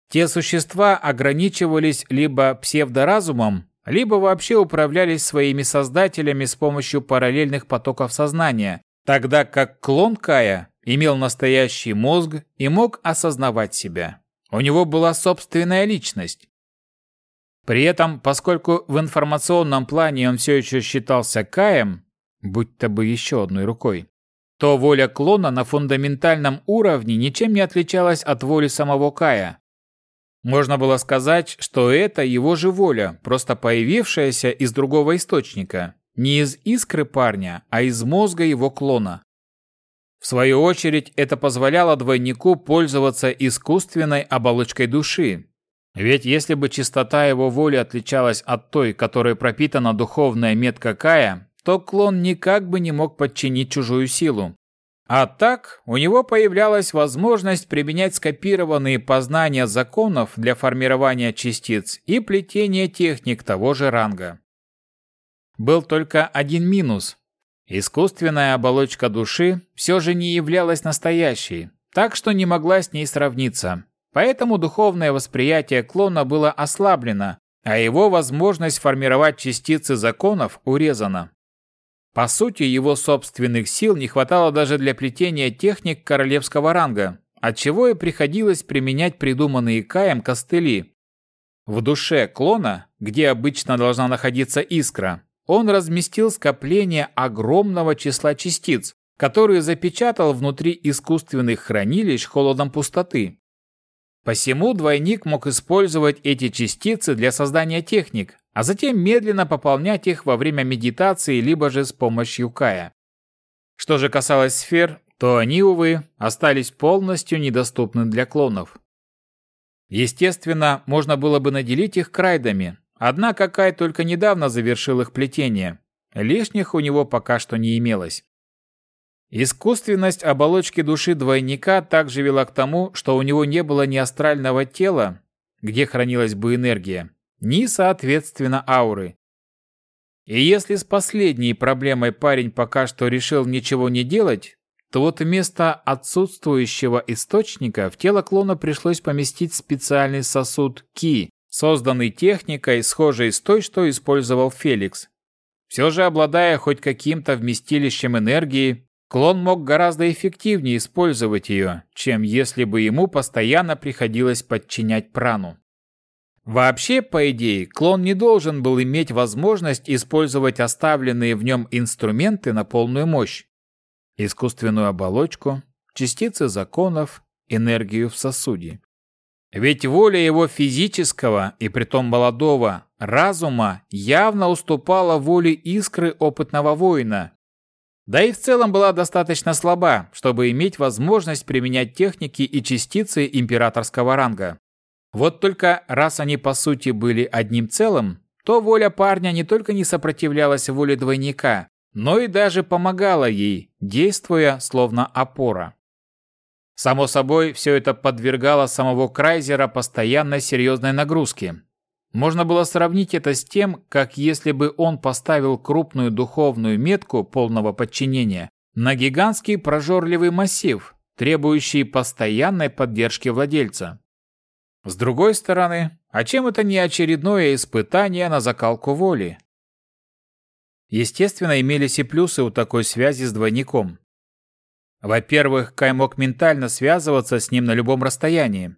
Те существа ограничивались либо псевдоразумом, либо вообще управлялись своими создателями с помощью параллельных потоков сознания, тогда как клон Кая имел настоящий мозг и мог осознавать себя. У него была собственная личность, при этом, поскольку в информационном плане он все еще считался Каем, будь-то бы еще одной рукой, то воля клона на фундаментальном уровне ничем не отличалась от воли самого Кая. Можно было сказать, что это его же воля, просто появившаяся из другого источника, не из искры парня, а из мозга его клона. В свою очередь, это позволяло двойнику пользоваться искусственной оболочкой души, ведь если бы чистота его воли отличалась от той, которой пропитана духовная метка Кая, то клон никак бы не мог подчинить чужую силу. А так, у него появлялась возможность применять скопированные познания законов для формирования частиц и плетения техник того же ранга. Был только один минус. Искусственная оболочка души все же не являлась настоящей, так что не могла с ней сравниться. Поэтому духовное восприятие клона было ослаблено, а его возможность формировать частицы законов урезана. По сути, его собственных сил не хватало даже для плетения техник королевского ранга, отчего и приходилось применять придуманные Каем костыли. В душе клона, где обычно должна находиться искра, он разместил скопление огромного числа частиц, которые запечатал внутри искусственных хранилищ холодом пустоты. Посему двойник мог использовать эти частицы для создания техник, а затем медленно пополнять их во время медитации либо же с помощью Кая. Что же касалось сфер, то они, увы, остались полностью недоступны для клонов. Естественно, можно было бы наделить их крайдами, однако Кай только недавно завершил их плетение. Лишних у него пока что не имелось. Искусственность оболочки души двойника также вела к тому, что у него не было ни астрального тела, где хранилась бы энергия, ни, соответственно, ауры. И если с последней проблемой парень пока что решил ничего не делать, то вот вместо отсутствующего источника в тело клона пришлось поместить специальный сосуд Ки, созданный техникой, схожей с той, что использовал Феликс. Все же обладая хоть каким-то вместилищем энергии, Клон мог гораздо эффективнее использовать ее, чем если бы ему постоянно приходилось подчинять прану. Вообще, по идее, клон не должен был иметь возможность использовать оставленные в нем инструменты на полную мощь. Искусственную оболочку, частицы законов, энергию в сосуде. Ведь воля его физического, и притом молодого, разума явно уступала воле искры опытного воина. Да и в целом была достаточно слаба, чтобы иметь возможность применять техники и частицы императорского ранга. Вот только раз они по сути были одним целым, то воля парня не только не сопротивлялась воле двойника, но и даже помогала ей, действуя словно опора. Само собой, все это подвергало самого Крайзера постоянной серьезной нагрузке. Можно было сравнить это с тем, как если бы он поставил крупную духовную метку полного подчинения на гигантский прожорливый массив, требующий постоянной поддержки владельца. С другой стороны, а чем это не очередное испытание на закалку воли? Естественно, имелись и плюсы у такой связи с двойником. Во-первых, Кай мог ментально связываться с ним на любом расстоянии.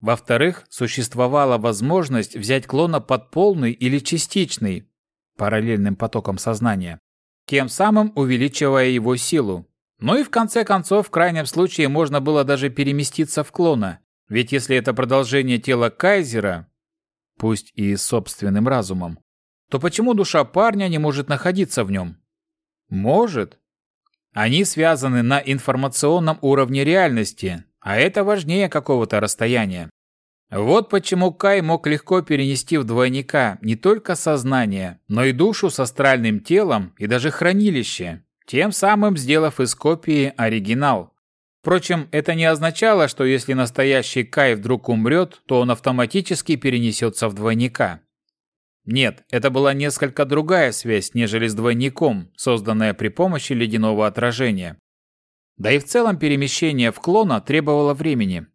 Во-вторых, существовала возможность взять клона под полный или частичный, параллельным потоком сознания, тем самым увеличивая его силу. Ну и в конце концов, в крайнем случае, можно было даже переместиться в клона, ведь если это продолжение тела Кайзера, пусть и с собственным разумом, то почему душа парня не может находиться в нем? Может, они связаны на информационном уровне реальности, а это важнее какого-то расстояния. Вот почему Кай мог легко перенести в двойника не только сознание, но и душу с астральным телом и даже хранилище, тем самым сделав из копии оригинал. Впрочем, это не означало, что если настоящий Кай вдруг умрет, то он автоматически перенесется в двойника. Нет, это была несколько другая связь, нежели с двойником, созданная при помощи ледяного отражения. Да и в целом перемещение в клона требовало времени.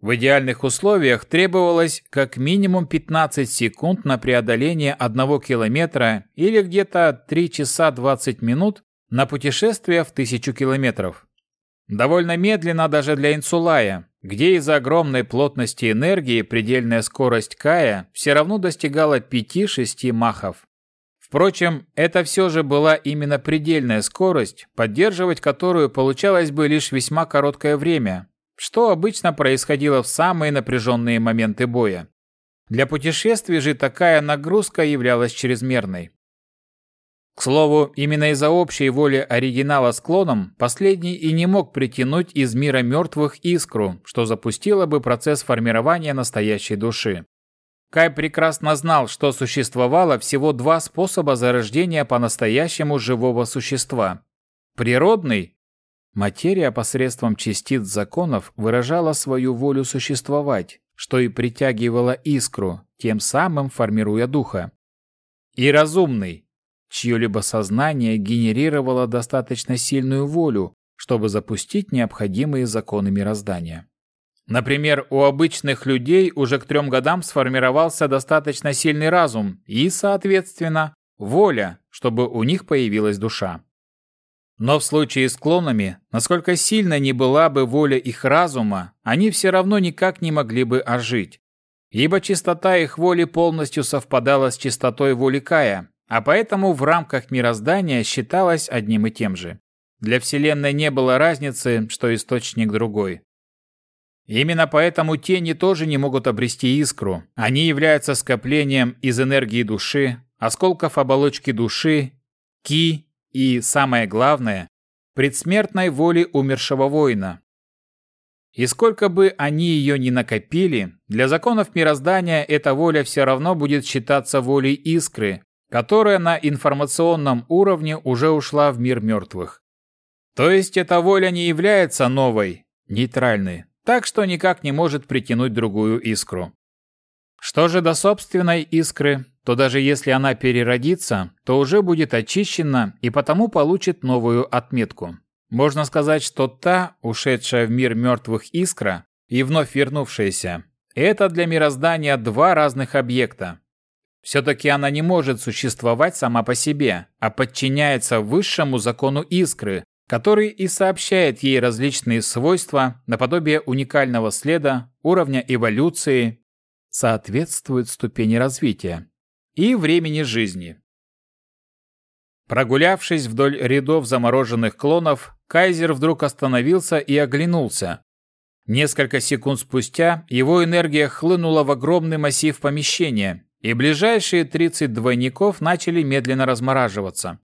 В идеальных условиях требовалось как минимум 15 секунд на преодоление 1 километра или где-то 3 часа 20 минут на путешествие в 1000 километров. Довольно медленно даже для инсулая, где из-за огромной плотности энергии предельная скорость Кая все равно достигала 5-6 махов. Впрочем, это все же была именно предельная скорость, поддерживать которую получалось бы лишь весьма короткое время, что обычно происходило в самые напряженные моменты боя. Для путешествий же такая нагрузка являлась чрезмерной. К слову, именно из-за общей воли оригинала с клоном последний и не мог притянуть из мира мертвых искру, что запустило бы процесс формирования настоящей души. Кай прекрасно знал, что существовало всего два способа зарождения по-настоящему живого существа. Природный – материя посредством частиц законов выражала свою волю существовать, что и притягивало искру, тем самым формируя духа. И разумный чье-либо сознание генерировало достаточно сильную волю, чтобы запустить необходимые законы мироздания. Например, у обычных людей уже к трем годам сформировался достаточно сильный разум и, соответственно, воля, чтобы у них появилась душа. Но в случае с клонами, насколько сильно ни была бы воля их разума, они все равно никак не могли бы ожить. Ибо чистота их воли полностью совпадала с чистотой воли Кая, а поэтому в рамках мироздания считалось одним и тем же. Для Вселенной не было разницы, что источник другой. Именно поэтому тени тоже не могут обрести искру. Они являются скоплением из энергии души, осколков оболочки души, ки и, самое главное, предсмертной воли умершего воина. И сколько бы они ее ни накопили, для законов мироздания эта воля все равно будет считаться волей искры, которая на информационном уровне уже ушла в мир мертвых. То есть эта воля не является новой, нейтральной, так что никак не может притянуть другую искру. Что же до собственной искры, то даже если она переродится, то уже будет очищена и потому получит новую отметку. Можно сказать, что та, ушедшая в мир мертвых искра, и вновь вернувшаяся, это для мироздания два разных объекта, все-таки она не может существовать сама по себе, а подчиняется высшему закону искры, который и сообщает ей различные свойства наподобие уникального следа, уровня эволюции, соответствует ступени развития и времени жизни. Прогулявшись вдоль рядов замороженных клонов, Кайзер вдруг остановился и оглянулся. Несколько секунд спустя его энергия хлынула в огромный массив помещения, и ближайшие 30 двойников начали медленно размораживаться.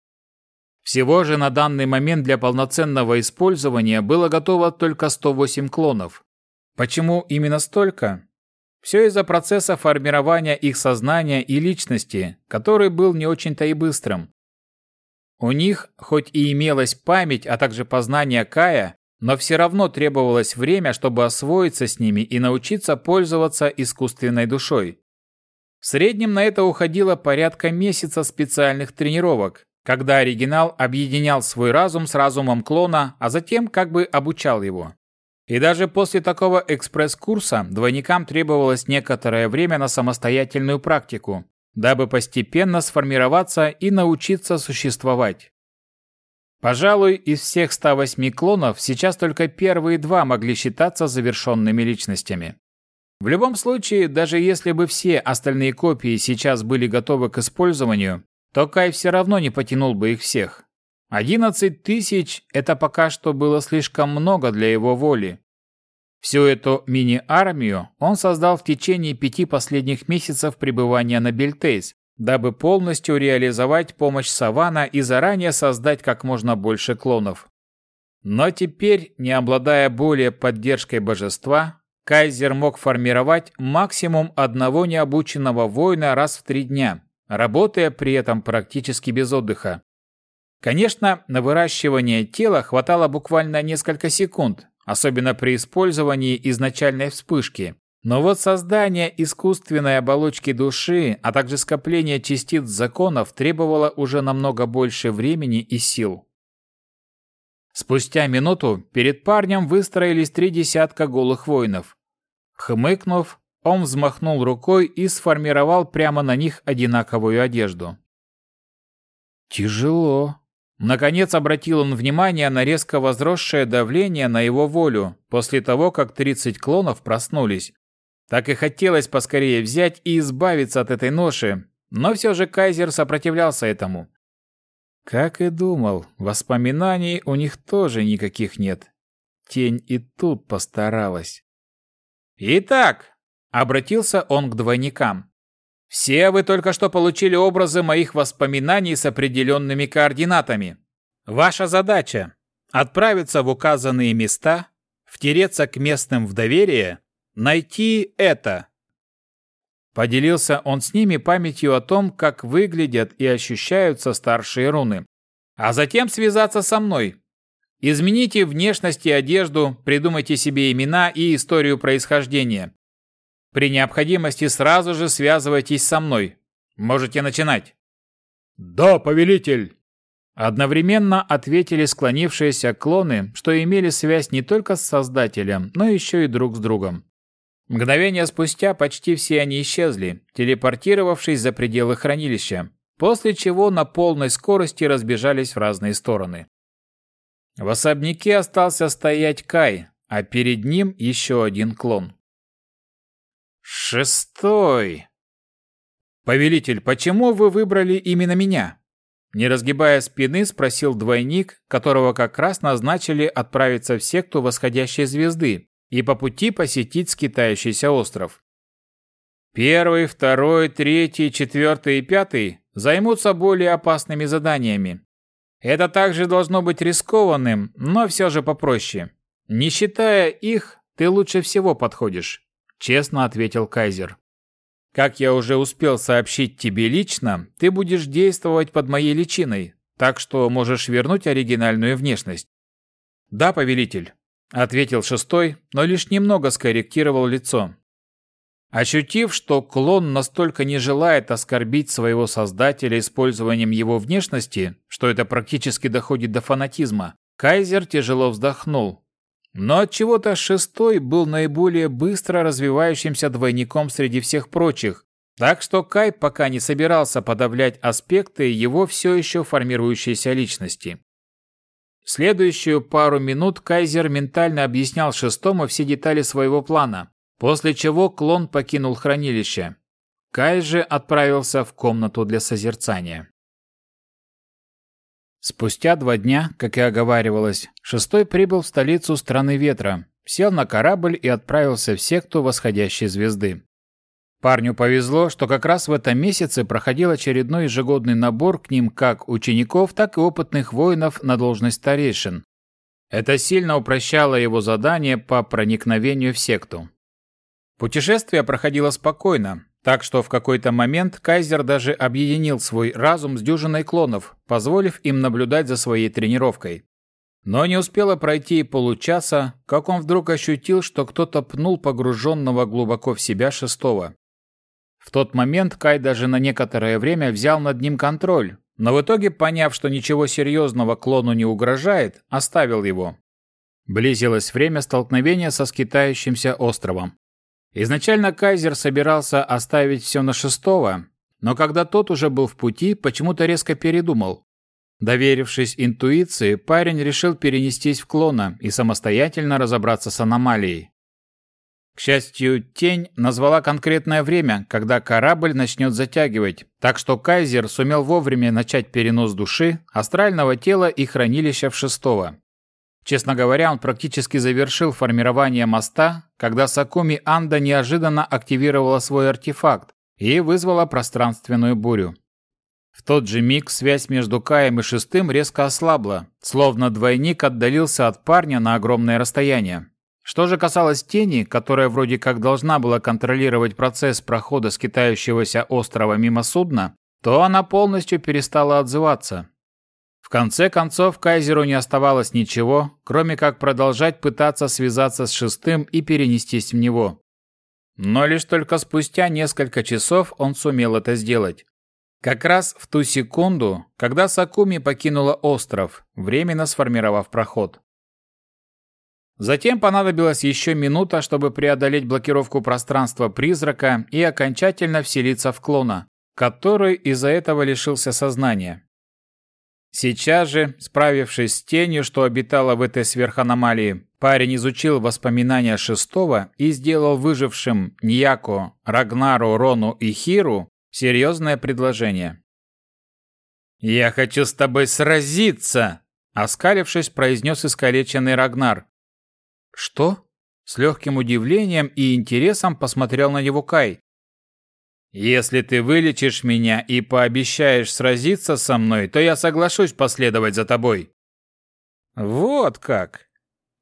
Всего же на данный момент для полноценного использования было готово только 108 клонов. Почему именно столько? Все из-за процесса формирования их сознания и личности, который был не очень-то и быстрым. У них, хоть и имелась память, а также познание Кая, но все равно требовалось время, чтобы освоиться с ними и научиться пользоваться искусственной душой. В среднем на это уходило порядка месяца специальных тренировок, когда оригинал объединял свой разум с разумом клона, а затем как бы обучал его. И даже после такого экспресс-курса двойникам требовалось некоторое время на самостоятельную практику, дабы постепенно сформироваться и научиться существовать. Пожалуй, из всех 108 клонов сейчас только первые два могли считаться завершенными личностями. В любом случае, даже если бы все остальные копии сейчас были готовы к использованию, то Кай все равно не потянул бы их всех. 11 тысяч – это пока что было слишком много для его воли. Всю эту мини-армию он создал в течение пяти последних месяцев пребывания на Бельтейс, дабы полностью реализовать помощь Савана и заранее создать как можно больше клонов. Но теперь, не обладая более поддержкой божества, Кайзер мог формировать максимум одного необученного воина раз в три дня – работая при этом практически без отдыха. Конечно, на выращивание тела хватало буквально несколько секунд, особенно при использовании изначальной вспышки. Но вот создание искусственной оболочки души, а также скопление частиц законов требовало уже намного больше времени и сил. Спустя минуту перед парнем выстроились три десятка голых воинов. Хмыкнув, он взмахнул рукой и сформировал прямо на них одинаковую одежду. «Тяжело». Наконец обратил он внимание на резко возросшее давление на его волю после того, как 30 клонов проснулись. Так и хотелось поскорее взять и избавиться от этой ноши, но все же Кайзер сопротивлялся этому. Как и думал, воспоминаний у них тоже никаких нет. Тень и тут постаралась. «Итак, Обратился он к двойникам. «Все вы только что получили образы моих воспоминаний с определенными координатами. Ваша задача – отправиться в указанные места, втереться к местным в доверие, найти это». Поделился он с ними памятью о том, как выглядят и ощущаются старшие руны. А затем связаться со мной. Измените внешность и одежду, придумайте себе имена и историю происхождения. При необходимости сразу же связывайтесь со мной. Можете начинать. Да, повелитель. Одновременно ответили склонившиеся клоны, что имели связь не только с Создателем, но еще и друг с другом. Мгновение спустя почти все они исчезли, телепортировавшись за пределы хранилища, после чего на полной скорости разбежались в разные стороны. В особняке остался стоять Кай, а перед ним еще один клон. «Шестой!» «Повелитель, почему вы выбрали именно меня?» Не разгибая спины, спросил двойник, которого как раз назначили отправиться в секту восходящей звезды и по пути посетить скитающийся остров. Первый, второй, третий, четвертый и пятый займутся более опасными заданиями. Это также должно быть рискованным, но все же попроще. Не считая их, ты лучше всего подходишь честно ответил Кайзер. Как я уже успел сообщить тебе лично, ты будешь действовать под моей личиной, так что можешь вернуть оригинальную внешность. Да, повелитель, ответил шестой, но лишь немного скорректировал лицо. Ощутив, что клон настолько не желает оскорбить своего создателя использованием его внешности, что это практически доходит до фанатизма, Кайзер тяжело вздохнул, но от чего-то шестой был наиболее быстро развивающимся двойником среди всех прочих, так что Кай пока не собирался подавлять аспекты его все еще формирующейся личности. Следующую пару минут Кайзер ментально объяснял шестому все детали своего плана, после чего клон покинул хранилище. Кай же отправился в комнату для созерцания. Спустя два дня, как и оговаривалось, шестой прибыл в столицу страны ветра, сел на корабль и отправился в секту восходящей звезды. Парню повезло, что как раз в этом месяце проходил очередной ежегодный набор к ним как учеников, так и опытных воинов на должность старейшин. Это сильно упрощало его задание по проникновению в секту. Путешествие проходило спокойно, так что в какой-то момент Кайзер даже объединил свой разум с дюжиной клонов, позволив им наблюдать за своей тренировкой. Но не успело пройти и получаса, как он вдруг ощутил, что кто-то пнул погруженного глубоко в себя шестого. В тот момент Кай даже на некоторое время взял над ним контроль, но в итоге, поняв, что ничего серьезного клону не угрожает, оставил его. Близилось время столкновения со скитающимся островом. Изначально Кайзер собирался оставить все на шестого, но когда тот уже был в пути, почему-то резко передумал. Доверившись интуиции, парень решил перенестись в клона и самостоятельно разобраться с аномалией. К счастью, тень назвала конкретное время, когда корабль начнет затягивать, так что Кайзер сумел вовремя начать перенос души, астрального тела и хранилища в шестого. Честно говоря, он практически завершил формирование моста, когда Сакуми Анда неожиданно активировала свой артефакт и вызвала пространственную бурю. В тот же миг связь между Каем и Шестым резко ослабла, словно двойник отдалился от парня на огромное расстояние. Что же касалось тени, которая вроде как должна была контролировать процесс прохода скитающегося острова мимо судна, то она полностью перестала отзываться. Конце концов, Кайзеру не оставалось ничего, кроме как продолжать пытаться связаться с шестым и перенестись в него. Но лишь только спустя несколько часов он сумел это сделать. Как раз в ту секунду, когда Сакуми покинула остров, временно сформировав проход. Затем понадобилась еще минута, чтобы преодолеть блокировку пространства призрака и окончательно вселиться в клона, который из-за этого лишился сознания. Сейчас же, справившись с тенью, что обитала в этой сверханомалии, парень изучил воспоминания шестого и сделал выжившим Ньяко, Рагнару, Рону и Хиру серьезное предложение. «Я хочу с тобой сразиться!» Оскалившись, произнес искалеченный Рагнар, «Что?» С легким удивлением и интересом посмотрел на него Кай. «Если ты вылечишь меня и пообещаешь сразиться со мной, то я соглашусь последовать за тобой». «Вот как!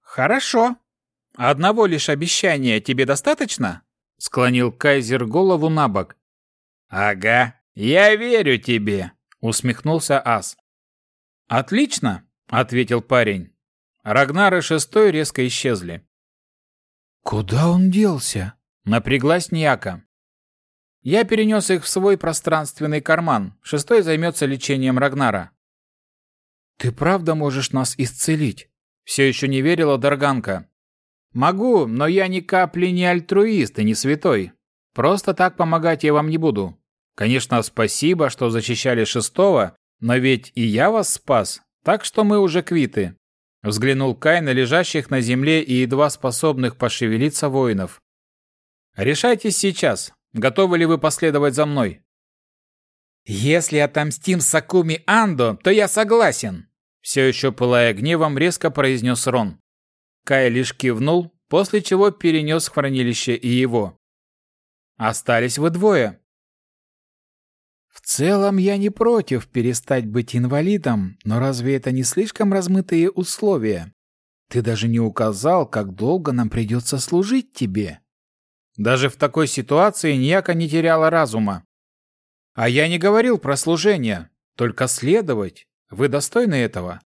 Хорошо. Одного лишь обещания тебе достаточно?» Склонил Кайзер голову на бок. «Ага, я верю тебе», — усмехнулся Ас. «Отлично», — ответил парень. Рагнар и Шестой резко исчезли. «Куда он делся?» — напряглась Ньяка. «Я перенес их в свой пространственный карман. Шестой займется лечением Рагнара». «Ты правда можешь нас исцелить?» Все еще не верила Дарганка. «Могу, но я ни капли не альтруист и не святой. Просто так помогать я вам не буду. Конечно, спасибо, что защищали шестого, но ведь и я вас спас, так что мы уже квиты. Взглянул Кай на лежащих на земле и едва способных пошевелиться воинов. «Решайтесь сейчас. Готовы ли вы последовать за мной?» «Если отомстим Сакуми Андо, то я согласен!» Все еще пылая гневом, резко произнес Рон. Кай лишь кивнул, после чего перенес в хранилище и его. «Остались вы двое. В целом я не против перестать быть инвалидом, но разве это не слишком размытые условия? Ты даже не указал, как долго нам придется служить тебе. Даже в такой ситуации Ньяка не теряла разума. А я не говорил про служение, только следовать. Вы достойны этого?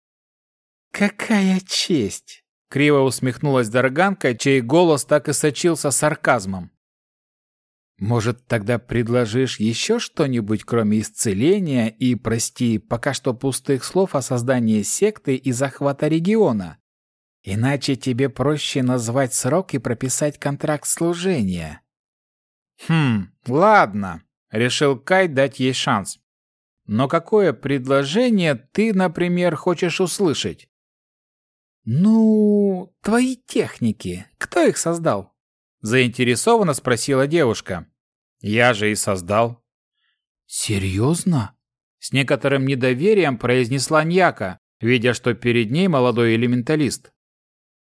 Какая честь! Криво усмехнулась Дорганка, чей голос так и сочился сарказмом. Может, тогда предложишь еще что-нибудь, кроме исцеления и, прости, пока что пустых слов о создании секты и захвата региона? Иначе тебе проще назвать срок и прописать контракт служения. Хм, ладно, решил Кай дать ей шанс. Но какое предложение ты, например, хочешь услышать? Ну, твои техники. Кто их создал? Заинтересованно спросила девушка. Я же и создал. Серьезно? С некоторым недоверием произнесла Ньяка, видя, что перед ней молодой элементалист.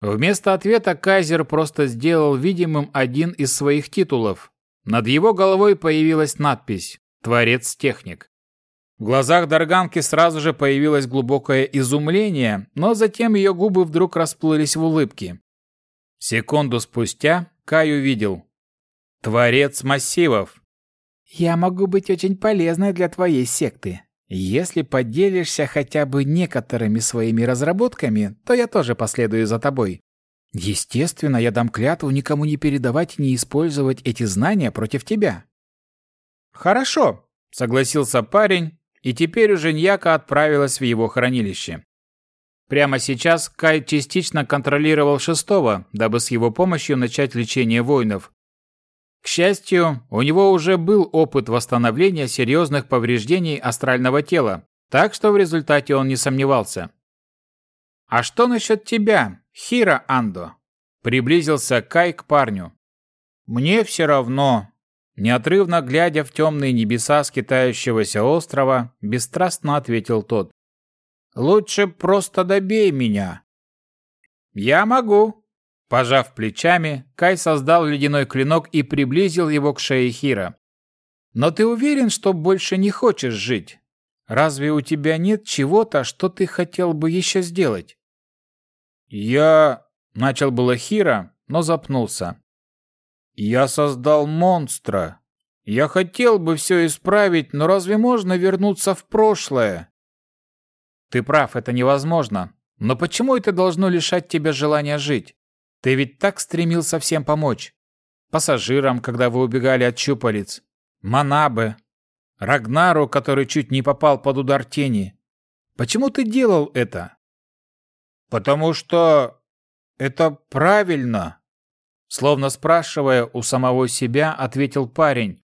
Вместо ответа Кайзер просто сделал видимым один из своих титулов. Над его головой появилась надпись «Творец-техник». В глазах Дарганки сразу же появилось глубокое изумление, но затем ее губы вдруг расплылись в улыбке. Секунду спустя Кай увидел. Творец массивов. «Я могу быть очень полезной для твоей секты. Если поделишься хотя бы некоторыми своими разработками, то я тоже последую за тобой. Естественно, я дам клятву никому не передавать и не использовать эти знания против тебя». «Хорошо», — согласился парень, и теперь уже Ньяка отправилась в его хранилище. Прямо сейчас Кай частично контролировал шестого, дабы с его помощью начать лечение воинов. К счастью, у него уже был опыт восстановления серьезных повреждений астрального тела, так что в результате он не сомневался. «А что насчет тебя, Хира Андо?» Приблизился Кай к парню. «Мне все равно». Неотрывно глядя в темные небеса скитающегося острова, бесстрастно ответил тот. Лучше просто добей меня. Я могу. Пожав плечами, Кай создал ледяной клинок и приблизил его к шее Хира. Но ты уверен, что больше не хочешь жить? Разве у тебя нет чего-то, что ты хотел бы еще сделать? Я... Начал было Хира, но запнулся. Я создал монстра. Я хотел бы все исправить, но разве можно вернуться в прошлое? Ты прав, это невозможно. Но почему это должно лишать тебя желания жить? Ты ведь так стремился всем помочь. Пассажирам, когда вы убегали от щупалец. Манабе. Рагнару, который чуть не попал под удар тени. Почему ты делал это? Потому что это правильно. Словно спрашивая у самого себя, ответил парень,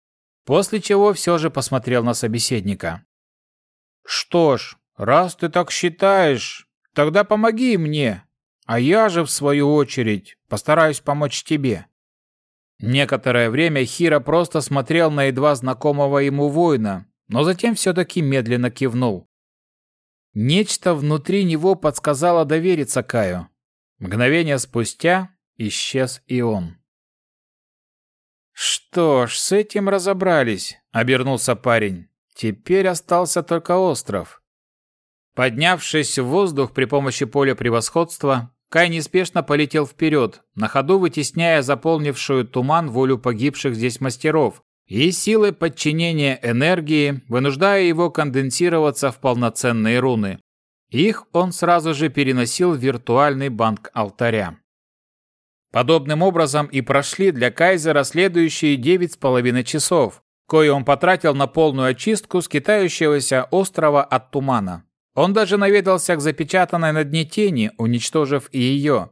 после чего все же посмотрел на собеседника. Что ж, Раз ты так считаешь, тогда помоги мне, а я же, в свою очередь, постараюсь помочь тебе». Некоторое время Хира просто смотрел на едва знакомого ему воина, но затем все-таки медленно кивнул. Нечто внутри него подсказало довериться Каю. Мгновение спустя исчез и он. «Что ж, с этим разобрались», — обернулся парень. «Теперь остался только остров. Поднявшись в воздух при помощи поля превосходства, Кай неспешно полетел вперед, на ходу вытесняя заполнившую туман волю погибших здесь мастеров и силой подчинения энергии, вынуждая его конденсироваться в полноценные руны. Их он сразу же переносил в виртуальный банк алтаря. Подобным образом и прошли для Кайзера следующие девять с половиной часов, кое он потратил на полную очистку скитающегося острова от тумана. Он даже наведался к запечатанной на дне тени, уничтожив и ее.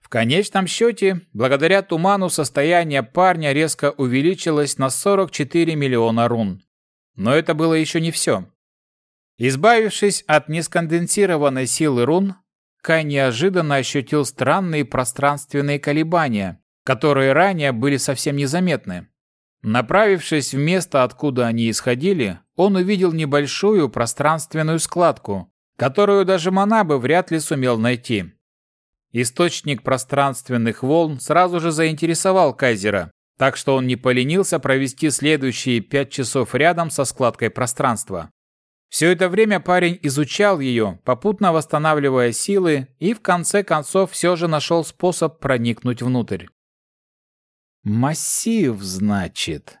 В конечном счете, благодаря туману состояние парня резко увеличилось на 44 миллиона рун. Но это было еще не все. Избавившись от несконденсированной силы рун, Кай неожиданно ощутил странные пространственные колебания, которые ранее были совсем незаметны. Направившись в место, откуда они исходили, он увидел небольшую пространственную складку, которую даже Манабы вряд ли сумел найти. Источник пространственных волн сразу же заинтересовал Кайзера, так что он не поленился провести следующие пять часов рядом со складкой пространства. Все это время парень изучал ее, попутно восстанавливая силы, и в конце концов все же нашел способ проникнуть внутрь. Массив, значит.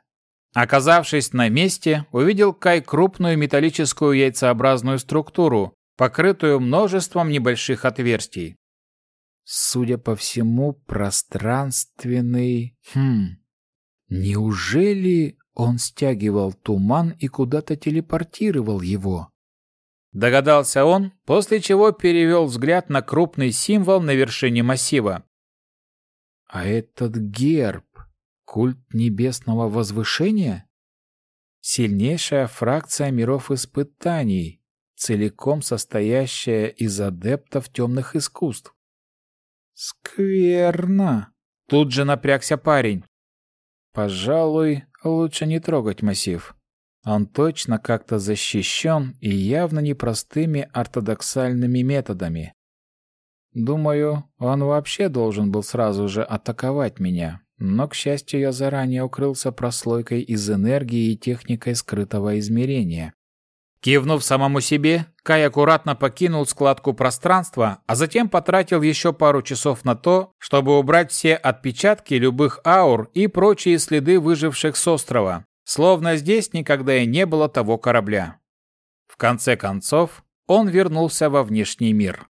Оказавшись на месте, увидел Кай крупную металлическую яйцеобразную структуру, покрытую множеством небольших отверстий. Судя по всему, пространственный... Хм... Неужели он стягивал туман и куда-то телепортировал его? Догадался он, после чего перевел взгляд на крупный символ на вершине массива. А этот герб... Культ небесного возвышения? Сильнейшая фракция миров испытаний, целиком состоящая из адептов темных искусств. Скверно. Тут же напрягся парень. Пожалуй, лучше не трогать массив. Он точно как-то защищен и явно непростыми ортодоксальными методами. Думаю, он вообще должен был сразу же атаковать меня, но, к счастью, я заранее укрылся прослойкой из энергии и техникой скрытого измерения. Кивнув самому себе, Кай аккуратно покинул складку пространства, а затем потратил еще пару часов на то, чтобы убрать все отпечатки любых аур и прочие следы выживших с острова, словно здесь никогда и не было того корабля. В конце концов, он вернулся во внешний мир.